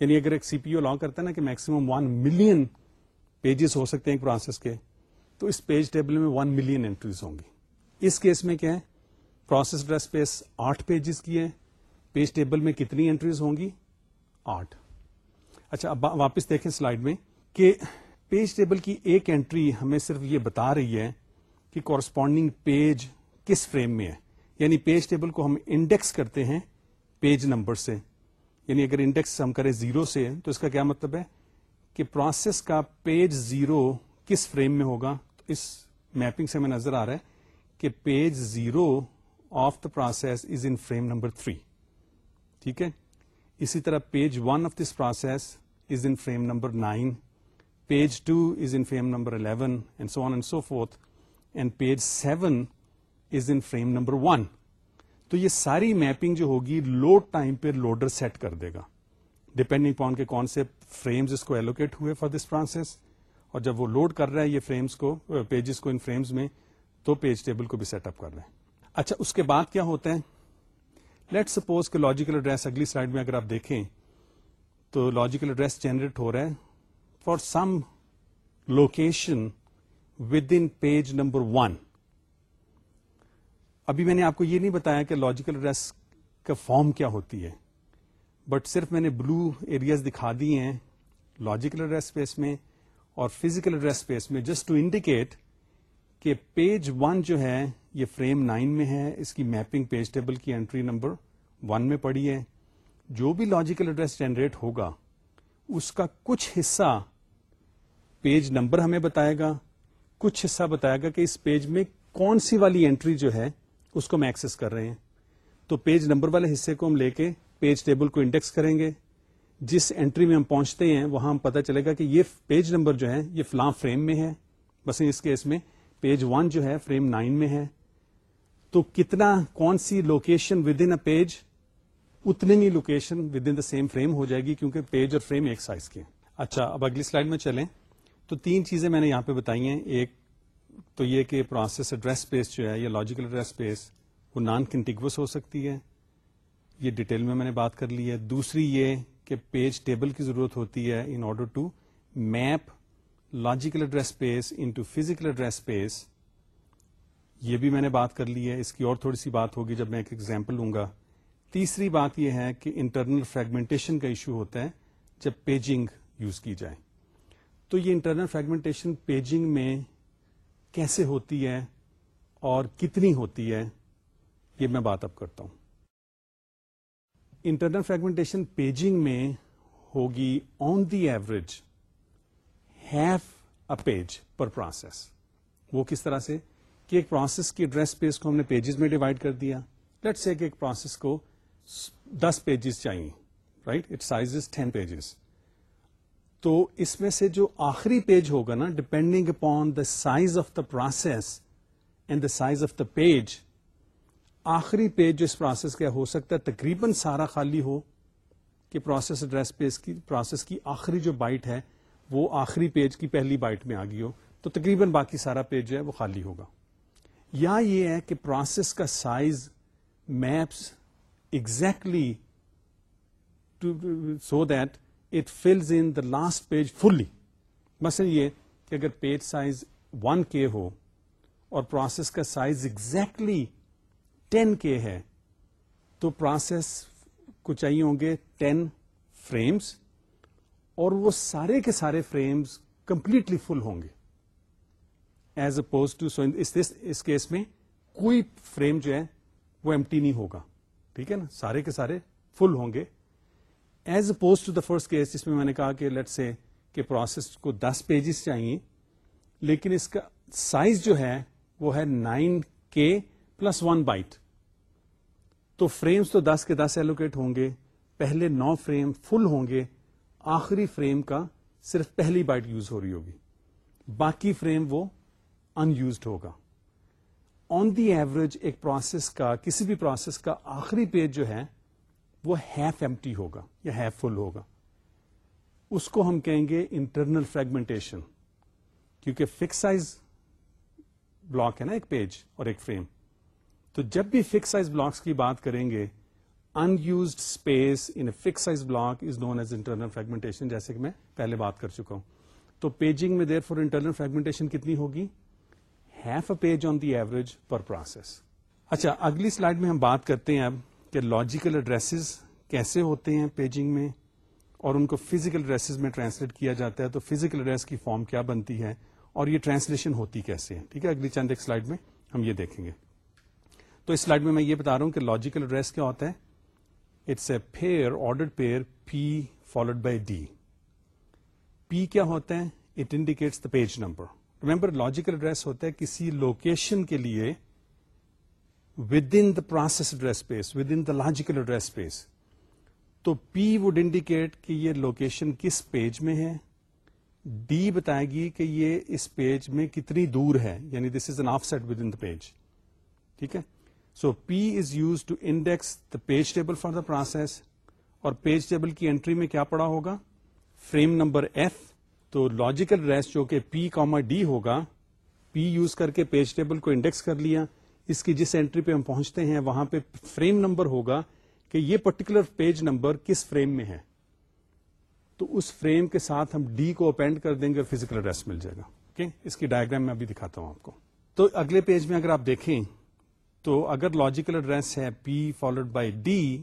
یعنی اگر ایک سی پی یو الاؤ کرتا ہے نا کہ میکسیمم ون ملین پیجز ہو سکتے ہیں ایک پروسیس کے تو اس پیج ٹیبل میں ون ملین اینٹریز ہوں گی اس کیس میں کیا ہے پروسیس ڈریس پیس آٹھ پیجز کی ہے پیج ٹیبل میں کتنی اینٹریز ہوں گی آٹھ اچھا اب واپس دیکھیں سلائڈ میں کہ پیج ٹیبل کی ایک اینٹری ہمیں صرف یہ بتا رہی ہے کہ کورسپونڈنگ پیج کس فریم میں ہے؟ یعنی پیج ٹیبل کو ہم انڈیکس کرتے ہیں پیج نمبر سے۔ یعنی اگر انڈیکس ہم کریں زیرو سے تو اس کا کیا مطلب ہے؟ کہ پروسیس کا پیج زیرو کس فریم میں ہوگا؟ تو اس میپنگ سے ہمیں نظر آ رہا ہے کہ page zero of the process is in frame number three ٹھیک ہے؟ اسی طرح page one of this process is in frame number nine page two is in frame number eleven and so on and so forth and page seven is in frame number one تو یہ ساری میپنگ جو ہوگی لوڈ ٹائم پہ لوڈر سیٹ کر دے گا. ڈپینڈنگ پون کے کون سے فریمز اس کو ایلوکیٹ ہوئے فار دس پروسیس اور جب وہ لوڈ کر رہا ہے یہ فریمز کو uh, پیجز کو ان فریمز میں، تو پیج ٹیبل کو بھی سیٹ اپ کر رہے ہیں. اچھا اس کے بعد کیا ہوتا ہے؟ لیٹ سپوز کہ لاجیکل ایڈریس اگلی سلائڈ میں اگر آپ دیکھیں، تو لاجیکل ایڈریس جنریٹ ہو رہا ہے. For some location within page number one ابھی میں نے آپ کو یہ نہیں بتایا کہ لاجیکل ایڈریس کا فارم کیا ہوتی ہے بٹ صرف میں نے بلو ایریاز دکھا دی ہیں لاجیکل ایڈریس اسپیس میں اور فزیکل ایڈریس اسپیس میں جسٹ ٹو انڈیکیٹ کہ پیج ون جو ہے، یہ فریم نائن میں ہے، اس کی میپنگ پیج ٹیبل کی انٹری نمبر ون میں پڑی ہے۔ جو بھی لاجیکل ایڈریس جنریٹ ہوگا، اس کا کچھ حصہ پیج نمبر ہمیں بتائے گا، کچھ حصہ بتائے گا کہ اس پیج میں کون سی والی انٹری جو ہے، اس کو ہم ایکسس کر رہے ہیں۔ تو پیج نمبر والے حصے کو ہم لے کے پیج ٹیبل کو انڈیکس کریں گے۔ جس انٹری میں ہم پہنچتے ہیں، وہاں ہم پتہ چلے گا کہ یہ پیج نمبر جو ہے، یہ فلاں فریم میں ہے۔ بس اس کیس میں پیج ون جو ہے فریم نائن میں ہے۔ تو کتنا، کون سی location within a page اتنی ہی location within the same frame ہو جائے گی، کیونکہ پیج اور فریم ایک سائز کے اچھا اب اگلی سلائڈ میں چلیں۔ تو تین چیزیں میں نے یہاں پہ بتائی ہیں۔ ایک تو یہ کہ پروسیس ایڈریس اسپیس جو ہے یا لاجیکل ایڈریس اسپیس وہ نان کنٹیگوس ہو سکتی ہے۔ یہ ڈیٹیل میں میں نے بات کر لی ہے۔ دوسری یہ کہ پیج ٹیبل کی ضرورت ہوتی ہے in order to map logical address space into physical address space یہ بھی میں نے بات کر لی ہے۔ اس کی اور تھوڑی سی بات ہوگی جب میں ایک ایگزامپل لوں گا۔ تیسری بات یہ ہے کہ انٹرنل فریگمنٹیشن کا ایشو ہوتا ہے جب پیجنگ یوز کی جائے۔ تو یہ انٹرنل فریگمنٹیشن پیجنگ میں کیسے ہوتی ہے اور کتنی ہوتی ہے یہ میں بات اب کرتا ہوں۔ انٹرنل فریگمنٹیشن پیجنگ میں ہوگی on the average half a page per process وہ کس طرح سے؟ کہ ایک پروسیس کی ایڈریس پیس کو ہم نے پیجز میں ڈیوائڈ کر دیا۔ لیٹ سے ایک پروسیس کو دس پیجز چاہیے right it size is ten pages تو اس میں سے جو آخری پیج ہوگا نا depending upon the size of the process and the size of the page آخری پیج جو اس پروسیس کا ہو سکتا ہے، تقریباً سارا خالی ہو کہ پروسیس ایڈریس پیس کی پروسیس کی آخری جو بائٹ ہے، وہ آخری پیج کی پہلی بائٹ میں آ گئی ہو، تو تقریباً باقی سارا پیج جو ہے وہ خالی ہوگا. یا یہ ہے کہ پروسیس کا size maps exactly so that it fills in the last page fully مثلا یہ کہ اگر پیج سائز ون کے ہو اور پروسیس کا سائز ایگزیکٹلی ٹین کے ہے، تو پروسیس کو چاہیے ہوں گے ٹین فریمس اور وہ سارے کے سارے فریمز کمپلیٹلی فل ہوں گے۔ ایز اپوز ٹو سو اس کیس میں کوئی فریم جو ہے وہ ایم نہیں ہوگا۔ ٹھیک ہے نا؟ سارے کے سارے فل ہوں گے۔ As opposed to the first case جس میں میں نے کہا کہ لیٹ سے کہ پروسیس کو دس پیجز چاہیے، لیکن اس کا سائز جو ہے، وہ ہے nine K plus one byte تو فریمز تو دس کے دس ایلوکیٹ ہوں گے، پہلے نو فریم فل ہوں گے، آخری فریم کا صرف پہلی بائٹ یوز ہو رہی ہوگی۔ باقی فریم وہ ان یوزڈ ہوگا۔ آن دی ایوریج ایک پروسیس کا، کسی بھی پروسیس کا آخری پیج جو ہے وہ ہیف ایمٹی ہوگا یا ہیف فل ہوگا۔ اس کو ہم کہیں گے انٹرنل فریگمنٹیشن کیونکہ فکس سائز بلاک ہے نا ایک پیج اور ایک فریم تو جب بھی فکس سائز بلاکس کی بات کریں گے unused space in fixed size block is known as internal fragmentation جیسے کہ میں پہلے بات کر چکا ہوں۔ تو پیجنگ میں دیر فور انٹرنل فریگمنٹیشن کتنی ہوگی؟ Half a page on the average per process اچھا اگلی سلائڈ میں ہم بات کرتے ہیں اب کہ لاجیکل ایڈریسز کیسے ہوتے ہیں پیجنگ میں اور ان کو فزیکل ایڈریسز میں ٹرانسلیٹ کیا جاتا ہے تو فزیکل ایڈریس کی فارم کیا بنتی ہے اور یہ ٹرانسلیشن ہوتی کیسے ہے ٹھیک ہے، اگلی چند ایک سلائڈ میں ہم یہ دیکھیں گے۔ تو اس سلائڈ میں میں یہ بتا رہا ہوں کہ لاجیکل ایڈریس کیا ہوتا ہے؟ It's a pair order pair P followed by D P کیا ہوتا ہے؟ It indicates the page number remember logical address ہوتا ہے کسی لوکیشن کے لیے within the process address space within the logical address space تو پی وڈ انڈیکیٹ کہ یہ لوکیشن کس پیج میں ہے? ڈی بتائے گی کہ یہ اس پیج میں کتنی دور ہے. یعنی this is an offset within the page ٹھیک ہے؟ So P is used to index the page table for the process اور پیج ٹیبل کی انٹری میں کیا پڑا ہوگا؟ فریم نمبر ایف تو لاجیکل ریس جو کہ پی کاما ڈی ہوگا پی یوز کر کے پیج ٹیبل کو انڈیکس کر لیا. اس کی جس اینٹری پہ ہم پہنچتے ہیں، وہاں پہ فریم نمبر ہوگا کہ یہ پرٹیکولر پیج نمبر کس فریم میں ہے۔ تو اس فریم کے ساتھ ہم ڈی کو اپینڈ کر دیں گے اور فزیکل ایڈریس مل جائے گا۔ اوکے اس کی ڈائگرام میں ابھی دکھاتا ہوں آپ کو۔ تو اگلے پیج میں اگر آپ دیکھیں، تو اگر لاجیکل ایڈریس ہے پی فالوڈ بائی ڈی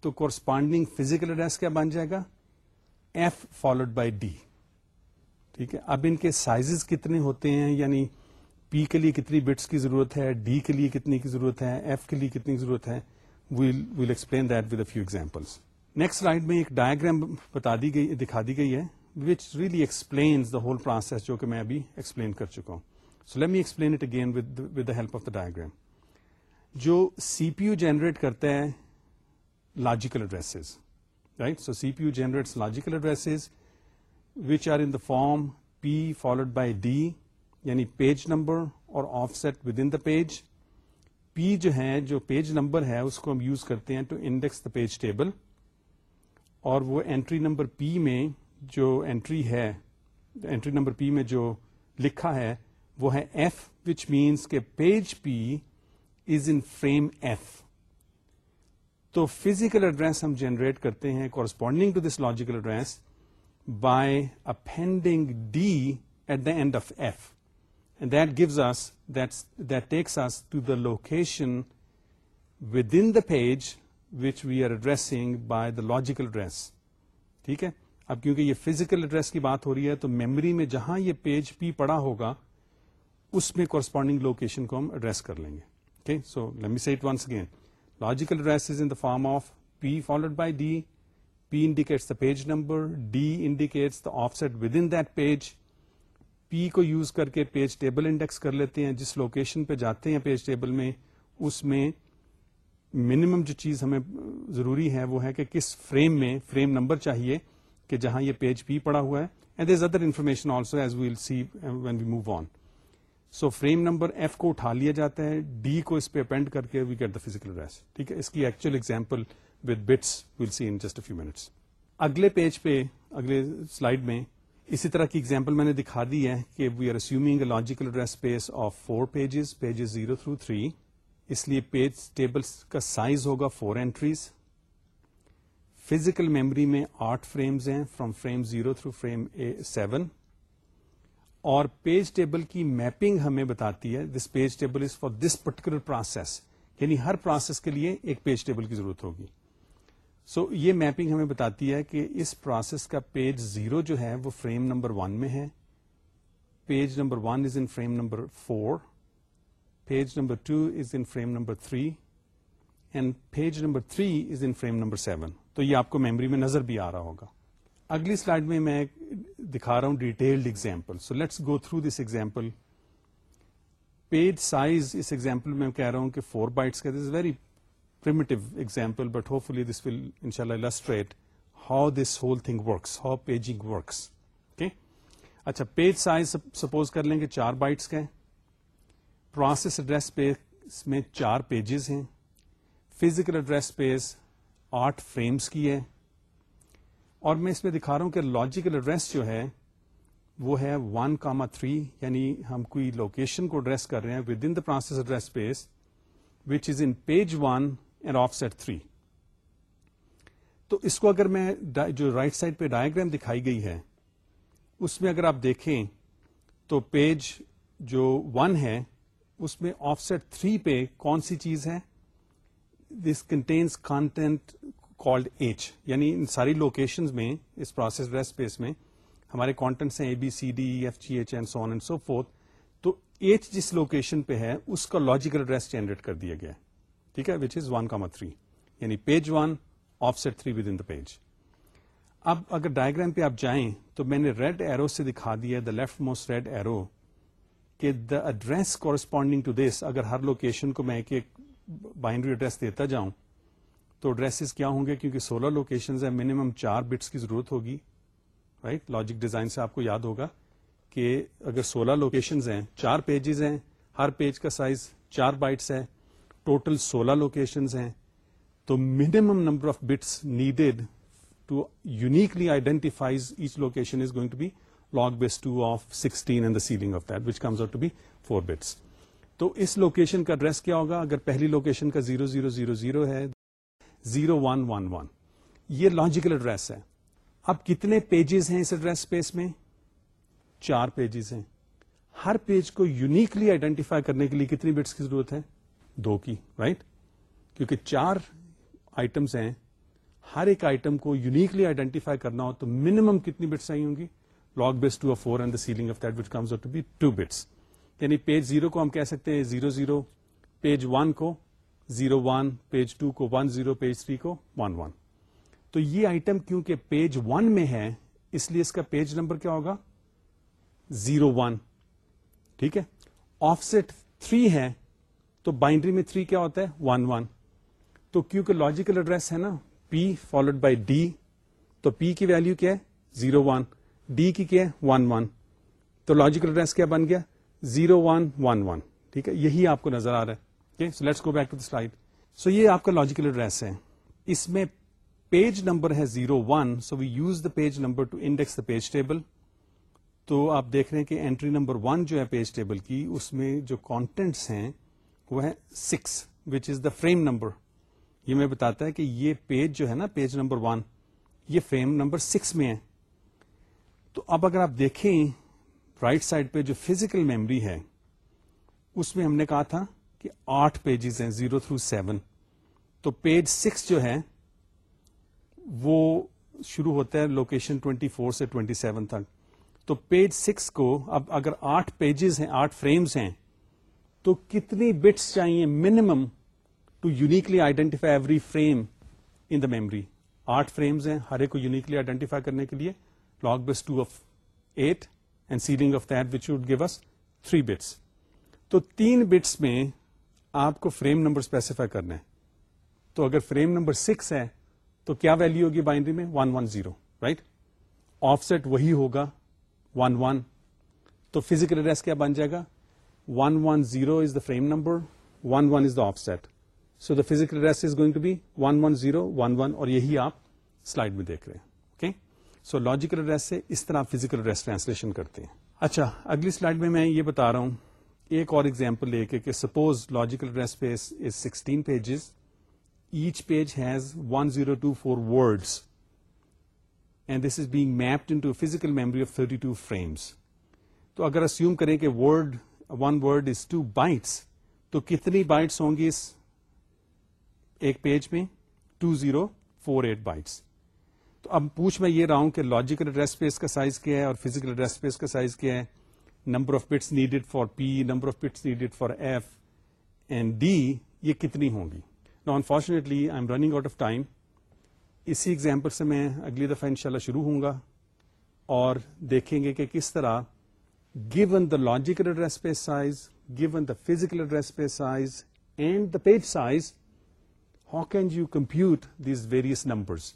تو کورسپونڈنگ فزیکل ایڈریس کیا بن جائے گا؟ ایف فالوڈ بائی ڈی ٹھیک ہے؟ اب ان کے سائزز کتنے ہوتے ہیں؟ یعنی پی کے لیے کتنی بٹس کی ضرورت ہے ڈی کے لیے کتنی کی ضرورت ہے ایف کے لیے کتنی ضرورت ہے we'll explain that with a few examples next slide میں ایک ڈائگرام بتا دی گئی، دکھا دی گئی ہے which really explains the whole process جو کہ میں ابھی ایکسپلین کر چکا ہوں. So let me explain it again with the help of the diagram جو سی پی یو جنریٹ کرتا ہے logical addresses right so C P U generates logical addresses which are in the form P followed by D یعنی پیج نمبر اور offset within the page P جو ہے، جو پیج نمبر ہے، اس کو ہم یوز کرتے ہیں to index the page table اور وہ اینٹری نمبر پی میں جو اینٹری ہے اینٹری نمبر پی میں جو لکھا ہے، وہ ہے ایف وچ مینس کے page P is in frame F تو فزیکل ایڈریس ہم جنریٹ کرتے ہیں corresponding to this logical address by appending D at the end of F. And that gives us, that takes us to the location within the page which we are addressing by the logical address. ٹھیک ہے؟ اب کیونکہ یہ فزیکل ایڈریس کی بات ہو رہی ہے تو میموری میں جہاں یہ پیج پی پڑا ہوگا اس میں کورسپونڈنگ لوکیشن کو ہم ایڈریس کر لیں گے۔ So let see it once again logical address is in the form of P followed by D P indicates the page number D indicates the offset within that page P کو یوز کر کے پیج ٹیبل انڈیکس کر لیتے ہیں۔ جس لوکیشن پہ جاتے ہیں پیج ٹیبل میں، اس میں منیمم جو چیز ہمیں ضروری ہے، وہ ہے کہ کس فریم میں فریم نمبر چاہیے کہ جہاں یہ پیج پی پڑا ہوا ہے۔ And is other information also as well see when we move on so frame number F کو اٹھا لیا جاتا ہے۔ ڈی کو اس پہ اپینڈ کر کے we get the physical address ٹھیک ہے؟ اس کی actual example with bits will see in just few minutes اگلے پیج پہ، اگلے سلائڈ میں اسی طرح کی ایگزامپل میں نے دکھا دی ہے کہ we are assuming a logical address space of four pages pages zero through three اس لیے پیج ٹیبلس کا سائز ہوگا فور اینٹریز فزیکل میموری میں آٹھ فریمز ہیں from frame zero through frame seven اور پیج ٹیبل کی میپنگ ہمیں بتاتی ہے. This page table is for this particular process یعنی ہر پروسیس کے لیے ایک پیج ٹیبل کی ضرورت ہوگی. سو so, یہ میپنگ ہمیں بتاتی ہے کہ اس پروسیس کا پیج زیرو جو ہے وہ فریم نمبر ون میں ہے۔ Page number one is in frame number four. Page number two is in frame number three. And page number three is in frame number seven. تو یہ آپ کو میموری میں نظر بھی آ رہا ہوگا۔ اگلی سلائڈ میں میں دکھا رہا ہوں detailed example. So let's go through this example. Page size us example میں کہہ رہا ہوں کہ فور بائٹس کا۔ This very example but hopefully this will ان شاء اللہ illustrate how this whole thing works how paging works اچھا پیج سائز سپوز کر لیں گے چار بائٹس کا پروسیس ایڈریس پیس میں چار پیجز ہیں فزیکل ایڈریس پیس آٹھ فریمس کی ہے اور میں اس میں دکھا رہا ہوں کہ لاجیکل ایڈریس جو ہے وہ ہے ون کاما تھری یعنی ہم کوئی لوکیشن کو ایڈریس کر رہے ہیں with in the process address space which is in page one and offset three تو اس کو اگر میں جو رائٹ right سائڈ پہ ڈائگرام دکھائی گئی ہے، اس میں اگر آپ دیکھیں تو پیج جو ون ہے، اس میں آف سیٹ تھری پہ کون سی چیز ہے؟ This contains content called H یعنی ان ساری لوکیشن میں، اس پروسیس ڈریس اسپیس میں، ہمارے کانٹینٹس ہیں A B C D F G H and so and so forth تو ایچ جس لوکیشن پہ ہے، اس کا لاجیکل ایڈریس جنریٹ کر دیا گیا ہے۔ ٹھیک ہے which is one comma three یعنی page one offset three with in the page اب اگر ڈائگرام پہ آپ جائیں تو میں نے ریڈ ایرو سے دکھا دیا the left most red arrow کہ the address corresponding to this اگر ہر لوکیشن کو میں ایک ایک بائنڈری ایڈریس دیتا جاؤں، تو ایڈریسز کیا ہوں گے؟ کیونکہ سولہ لوکیشن ہے منیمم چار بٹس کی ضرورت ہوگی رائٹ لاجک ڈیزائن سے آپ کو یاد ہوگا کہ اگر سولہ لوکیشنز ہیں، چار پیجز ہیں، ہر پیج کا سائز چار بائٹس ہے ٹوٹل سولہ لوکیشنز ہیں تو minimum number of bits needed to uniquely identifies each location is going to be log base two of sixteen and the ceiling of that which comes out to be four bits تو اس لوکیشن کا ایڈریس کیا ہوگا؟ اگر پہلی لوکیشن کا زیرو زیرو زیرو زیرو ہے زیرو ون ون ون یہ لاجیکل ایڈریس ہے۔ اب کتنے پیجز ہیں اس ایڈریس اسپیس میں؟ چار پیجز ہیں۔ ہر پیج کو یونیکلی آئیڈینٹیفائی کرنے کے لیے کتنی بٹس کی ضرورت ہے؟ دو کی رائٹ right? کیونکہ چار آئٹمس ہیں، ہر ایک آئٹم کو یونیکلی آئیڈینٹیفائی کرنا ہو تو منیمم کتنی بٹس آئی ہوں گی؟ Log base two four and the ceiling of that which comes to be two bits یعنی پیج زیرو کو ہم کہہ سکتے ہیں زیرو زیرو پیج ون کو زیرو ون پیج ٹو کو ون زیرو پیج تھری کو ون ون تو یہ آئٹم کیونکہ پیج ون میں ہے، اس لیے اس کا پیج نمبر کیا ہوگا؟ زیرو ون ٹھیک ہے؟ آف سیٹ تھری ہے تو بائنڈری میں تھری کیا ہوتا ہے؟ One one. تو کیونکہ لاجیکل ایڈریس ہے نا پی فالوڈ بائی ڈی تو پی کی ویلو کیا ہے؟ زیرو ون ڈی کی کیا ہے؟ ون ون تو لاجیکل ایڈریس کیا بن گیا؟ زیرو ون ون ون ٹھیک ہے؟ یہی آپ کو نظر آ رہا ہے۔ So let's go back to slide so یہ آپ کا لاجیکل ایڈریس ہے۔ اس میں پیج نمبر ہے zero one so we use the page number to index the page table تو آپ دیکھ رہے ہیں کہ اینٹری نمبر ون جو ہے پیج ٹیبل کی، اس میں جو کانٹینٹس ہیں وہ ہے six which is the frame number یہ میں بتاتا ہے کہ یہ پیج جو ہے نا پیج نمبر ون یہ فریم نمبر سکس میں ہے. تو اب اگر آپ دیکھیں رائٹ right سائڈ پہ جو فزیکل میموری ہے، اس میں ہم نے کہا تھا کہ آٹھ پیجز ہیں زیرو تھرو سیون تو پیج سکس جو ہے، وہ شروع ہوتا ہے لوکیشن ٹوینٹی فور سے ٹوینٹی سیون تک. تو پیج سکس کو اب اگر آٹھ پیجز ہیں، آٹھ فریمز ہیں تو کتنی بٹس چاہیے minimum to uniquely identify every frame in the memory آٹھ فریمز ہیں ہر ایک کو یونیکلی آئیڈینٹیفائی کرنے کے لیے. Log base two of eight and ceiling of that which would give us three bits تو تین بٹس میں آپ کو فریم نمبر اسپیسیفائی کرنا ہے تو اگر فریم نمبر سکس ہے تو کیا ویلو ہوگی بائنڈری میں؟ One one zero right offset وہی ہوگا ون ون تو فزیکل ایڈریس کیا بن جائے گا؟ One one zero is the frame number one one is the offset so the physical address is going to be one one zero one one اور یہی آپ سلائڈ میں دیکھ رہے ہیں. اوکے سو لاجیکل ایڈریس سے اس طرح فزیکل ایڈریس ٹرانسلیشن کرتے ہیں. اچھا اگلی سلائڈ میں میں یہ بتا رہا ہوں. ایک اور ایگزامپل لے کے کہ suppose logical address space is sixteen pages each page has one zero two four words and this is being mapped in to physical memory of thirty two frames تو اگر اسیوم کریں کہ word one word is two bytes تو کتنی بائٹس ہوں گی اس ایک پیج میں؟ Two zero four eight bytes تو اب پوچھ میں یہ رہا ہوں کہ لاجیکل ایڈریس اسپیس کا سائز کیا ہے اور فزیکل ایڈریس اسپیس کا سائز کیا ہے؟ Number of bits needed for P number of bits needed for F and D یہ کتنی ہوں گی؟ نو unfortunately I am running out of time اسی ایگزامپل سے میں اگلی دفعہ انشاءاللہ شروع ہوں گا اور دیکھیں گے کہ کس طرح given the logical address space size given the physical address space size and the page size how can you compute these various numbers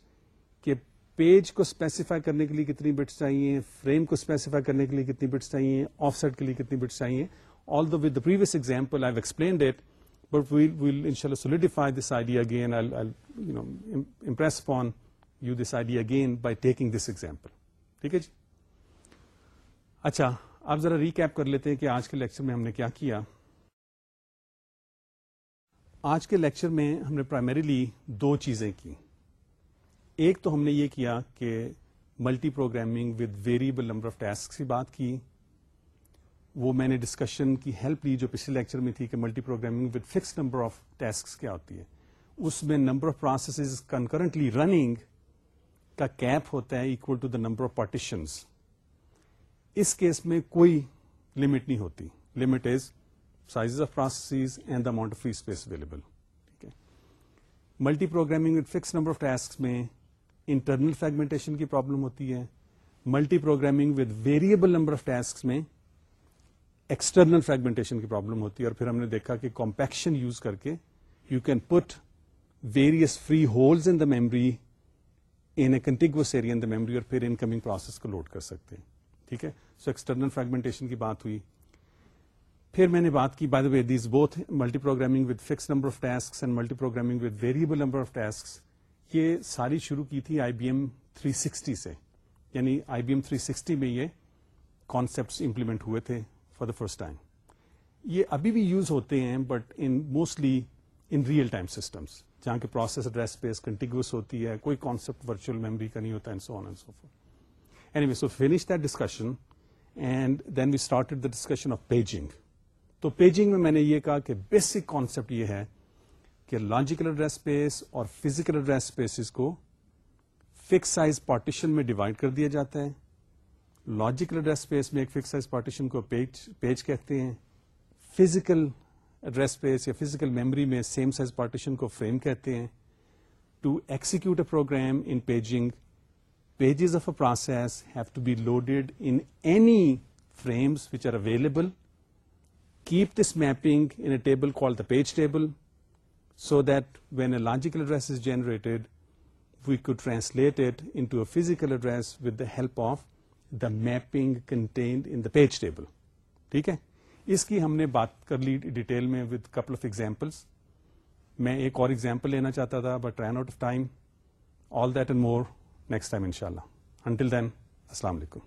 کہ پیج کو اسپیسیفائی کرنے کے لیے کتنی بٹس چاہیے فریم کو اسپیسیفائی کرنے کے لیے کتنی بٹس چاہیے آف سیٹ کے لیے کتنی بٹس چاہیے all the with the previous example I explain that but well well ان شاء اللہ solidify this idea again impress upon you this idea again by taking this example ٹھیک ہے جی اچھا آپ ذرا ریکیپ کر لیتے ہیں کہ آج کے لیکچر میں ہم نے کیا کیا۔ آج کے لیکچر میں ہم نے پرائمریلی دو چیزیں کی۔ ایک تو ہم نے یہ کیا کہ multi programming with variable number of task کی بات کی۔ وہ میں نے ڈسکشن کی ہیلپ لی جو پچھلے لیکچر میں تھی کہ multi programming with fix number of task کیا ہوتی ہے۔ اس میں number of processes concurrently running کا کیپ ہوتا ہے equal to the number of partitions us case میں کوئی لمٹ نہیں ہوتی۔ Limit is size of process and the amount of free space available ٹھیک ہے۔ Multi programming with fix number of task میں انٹرنل فریگمنٹیشن کی پرابلم ہوتی ہے۔ Multi programming with variable number of task میں ایکسٹرنل فریگمنٹیشن کی پرابلم ہوتی ہے۔ اور پھر ہم نے دیکھا کہ کمپیکشن یوز کر کے you can put various free holes in the memory in a contiguous area in the memory اور پھر انکمنگ پروسیس کو لوڈ کر سکتے ہیں۔ ٹھیک ہے؟ سو ایکسٹرنل فریگمنٹیشن کی بات ہوئی۔ پھر میں نے بات کی by the way these both multi programming with fix number of task and multi programming with variable number of task یہ ساری شروع کی تھی I B M three sixty سے۔ یعنی I B M three sixty میں یہ کانسپٹ امپلیمنٹ ہوئے تھے فار دا فرسٹ ٹائم یہ ابھی بھی یوز ہوتے ہیں but in mostly in real time systems جہاں کے پروسیس ایڈریس اسپیس کنٹینگوس ہوتی ہے، کوئی کانسپٹ ورچوئل میموری کا نہیں ہوتا ہے so on and so forth Anyway, so finish that discussion and then we started the discussion of paging. تو پیجنگ میں میں نے یہ کہا کہ بیسک کانسیپٹ یہ ہے کہ لاجیکل ایڈریس اسپیس اور فزیکل ایڈریس اسپیسز کو فکس سائز پارٹیشن میں ڈیوائڈ کر دیا جاتا ہے۔ لاجیکل ایڈریس اسپیس میں ایک فکس سائز پارٹیشن کو پیج پیج کہتے ہیں۔ فزیکل ایڈریس اسپیس یا فزیکل میموری میں سیم سائز پارٹیشن کو فریم کہتے ہیں۔ To execute a program in paging pages of a process have to be loaded in any frames which are available. Keep this mapping in a table called the page table, so that when a logical address is generated, we could translate it into a physical address with the help of the mapping contained in the page table. ٹھیک ہے اس کی ہم نے بات کر لی ڈیٹیل میں ود کپل آف ایگزامپلس میں ایک اور ایگزامپل لینا چاہتا تھا but ran out of time all that and more next time ان شاء اللہ انٹل دین السلام علیکم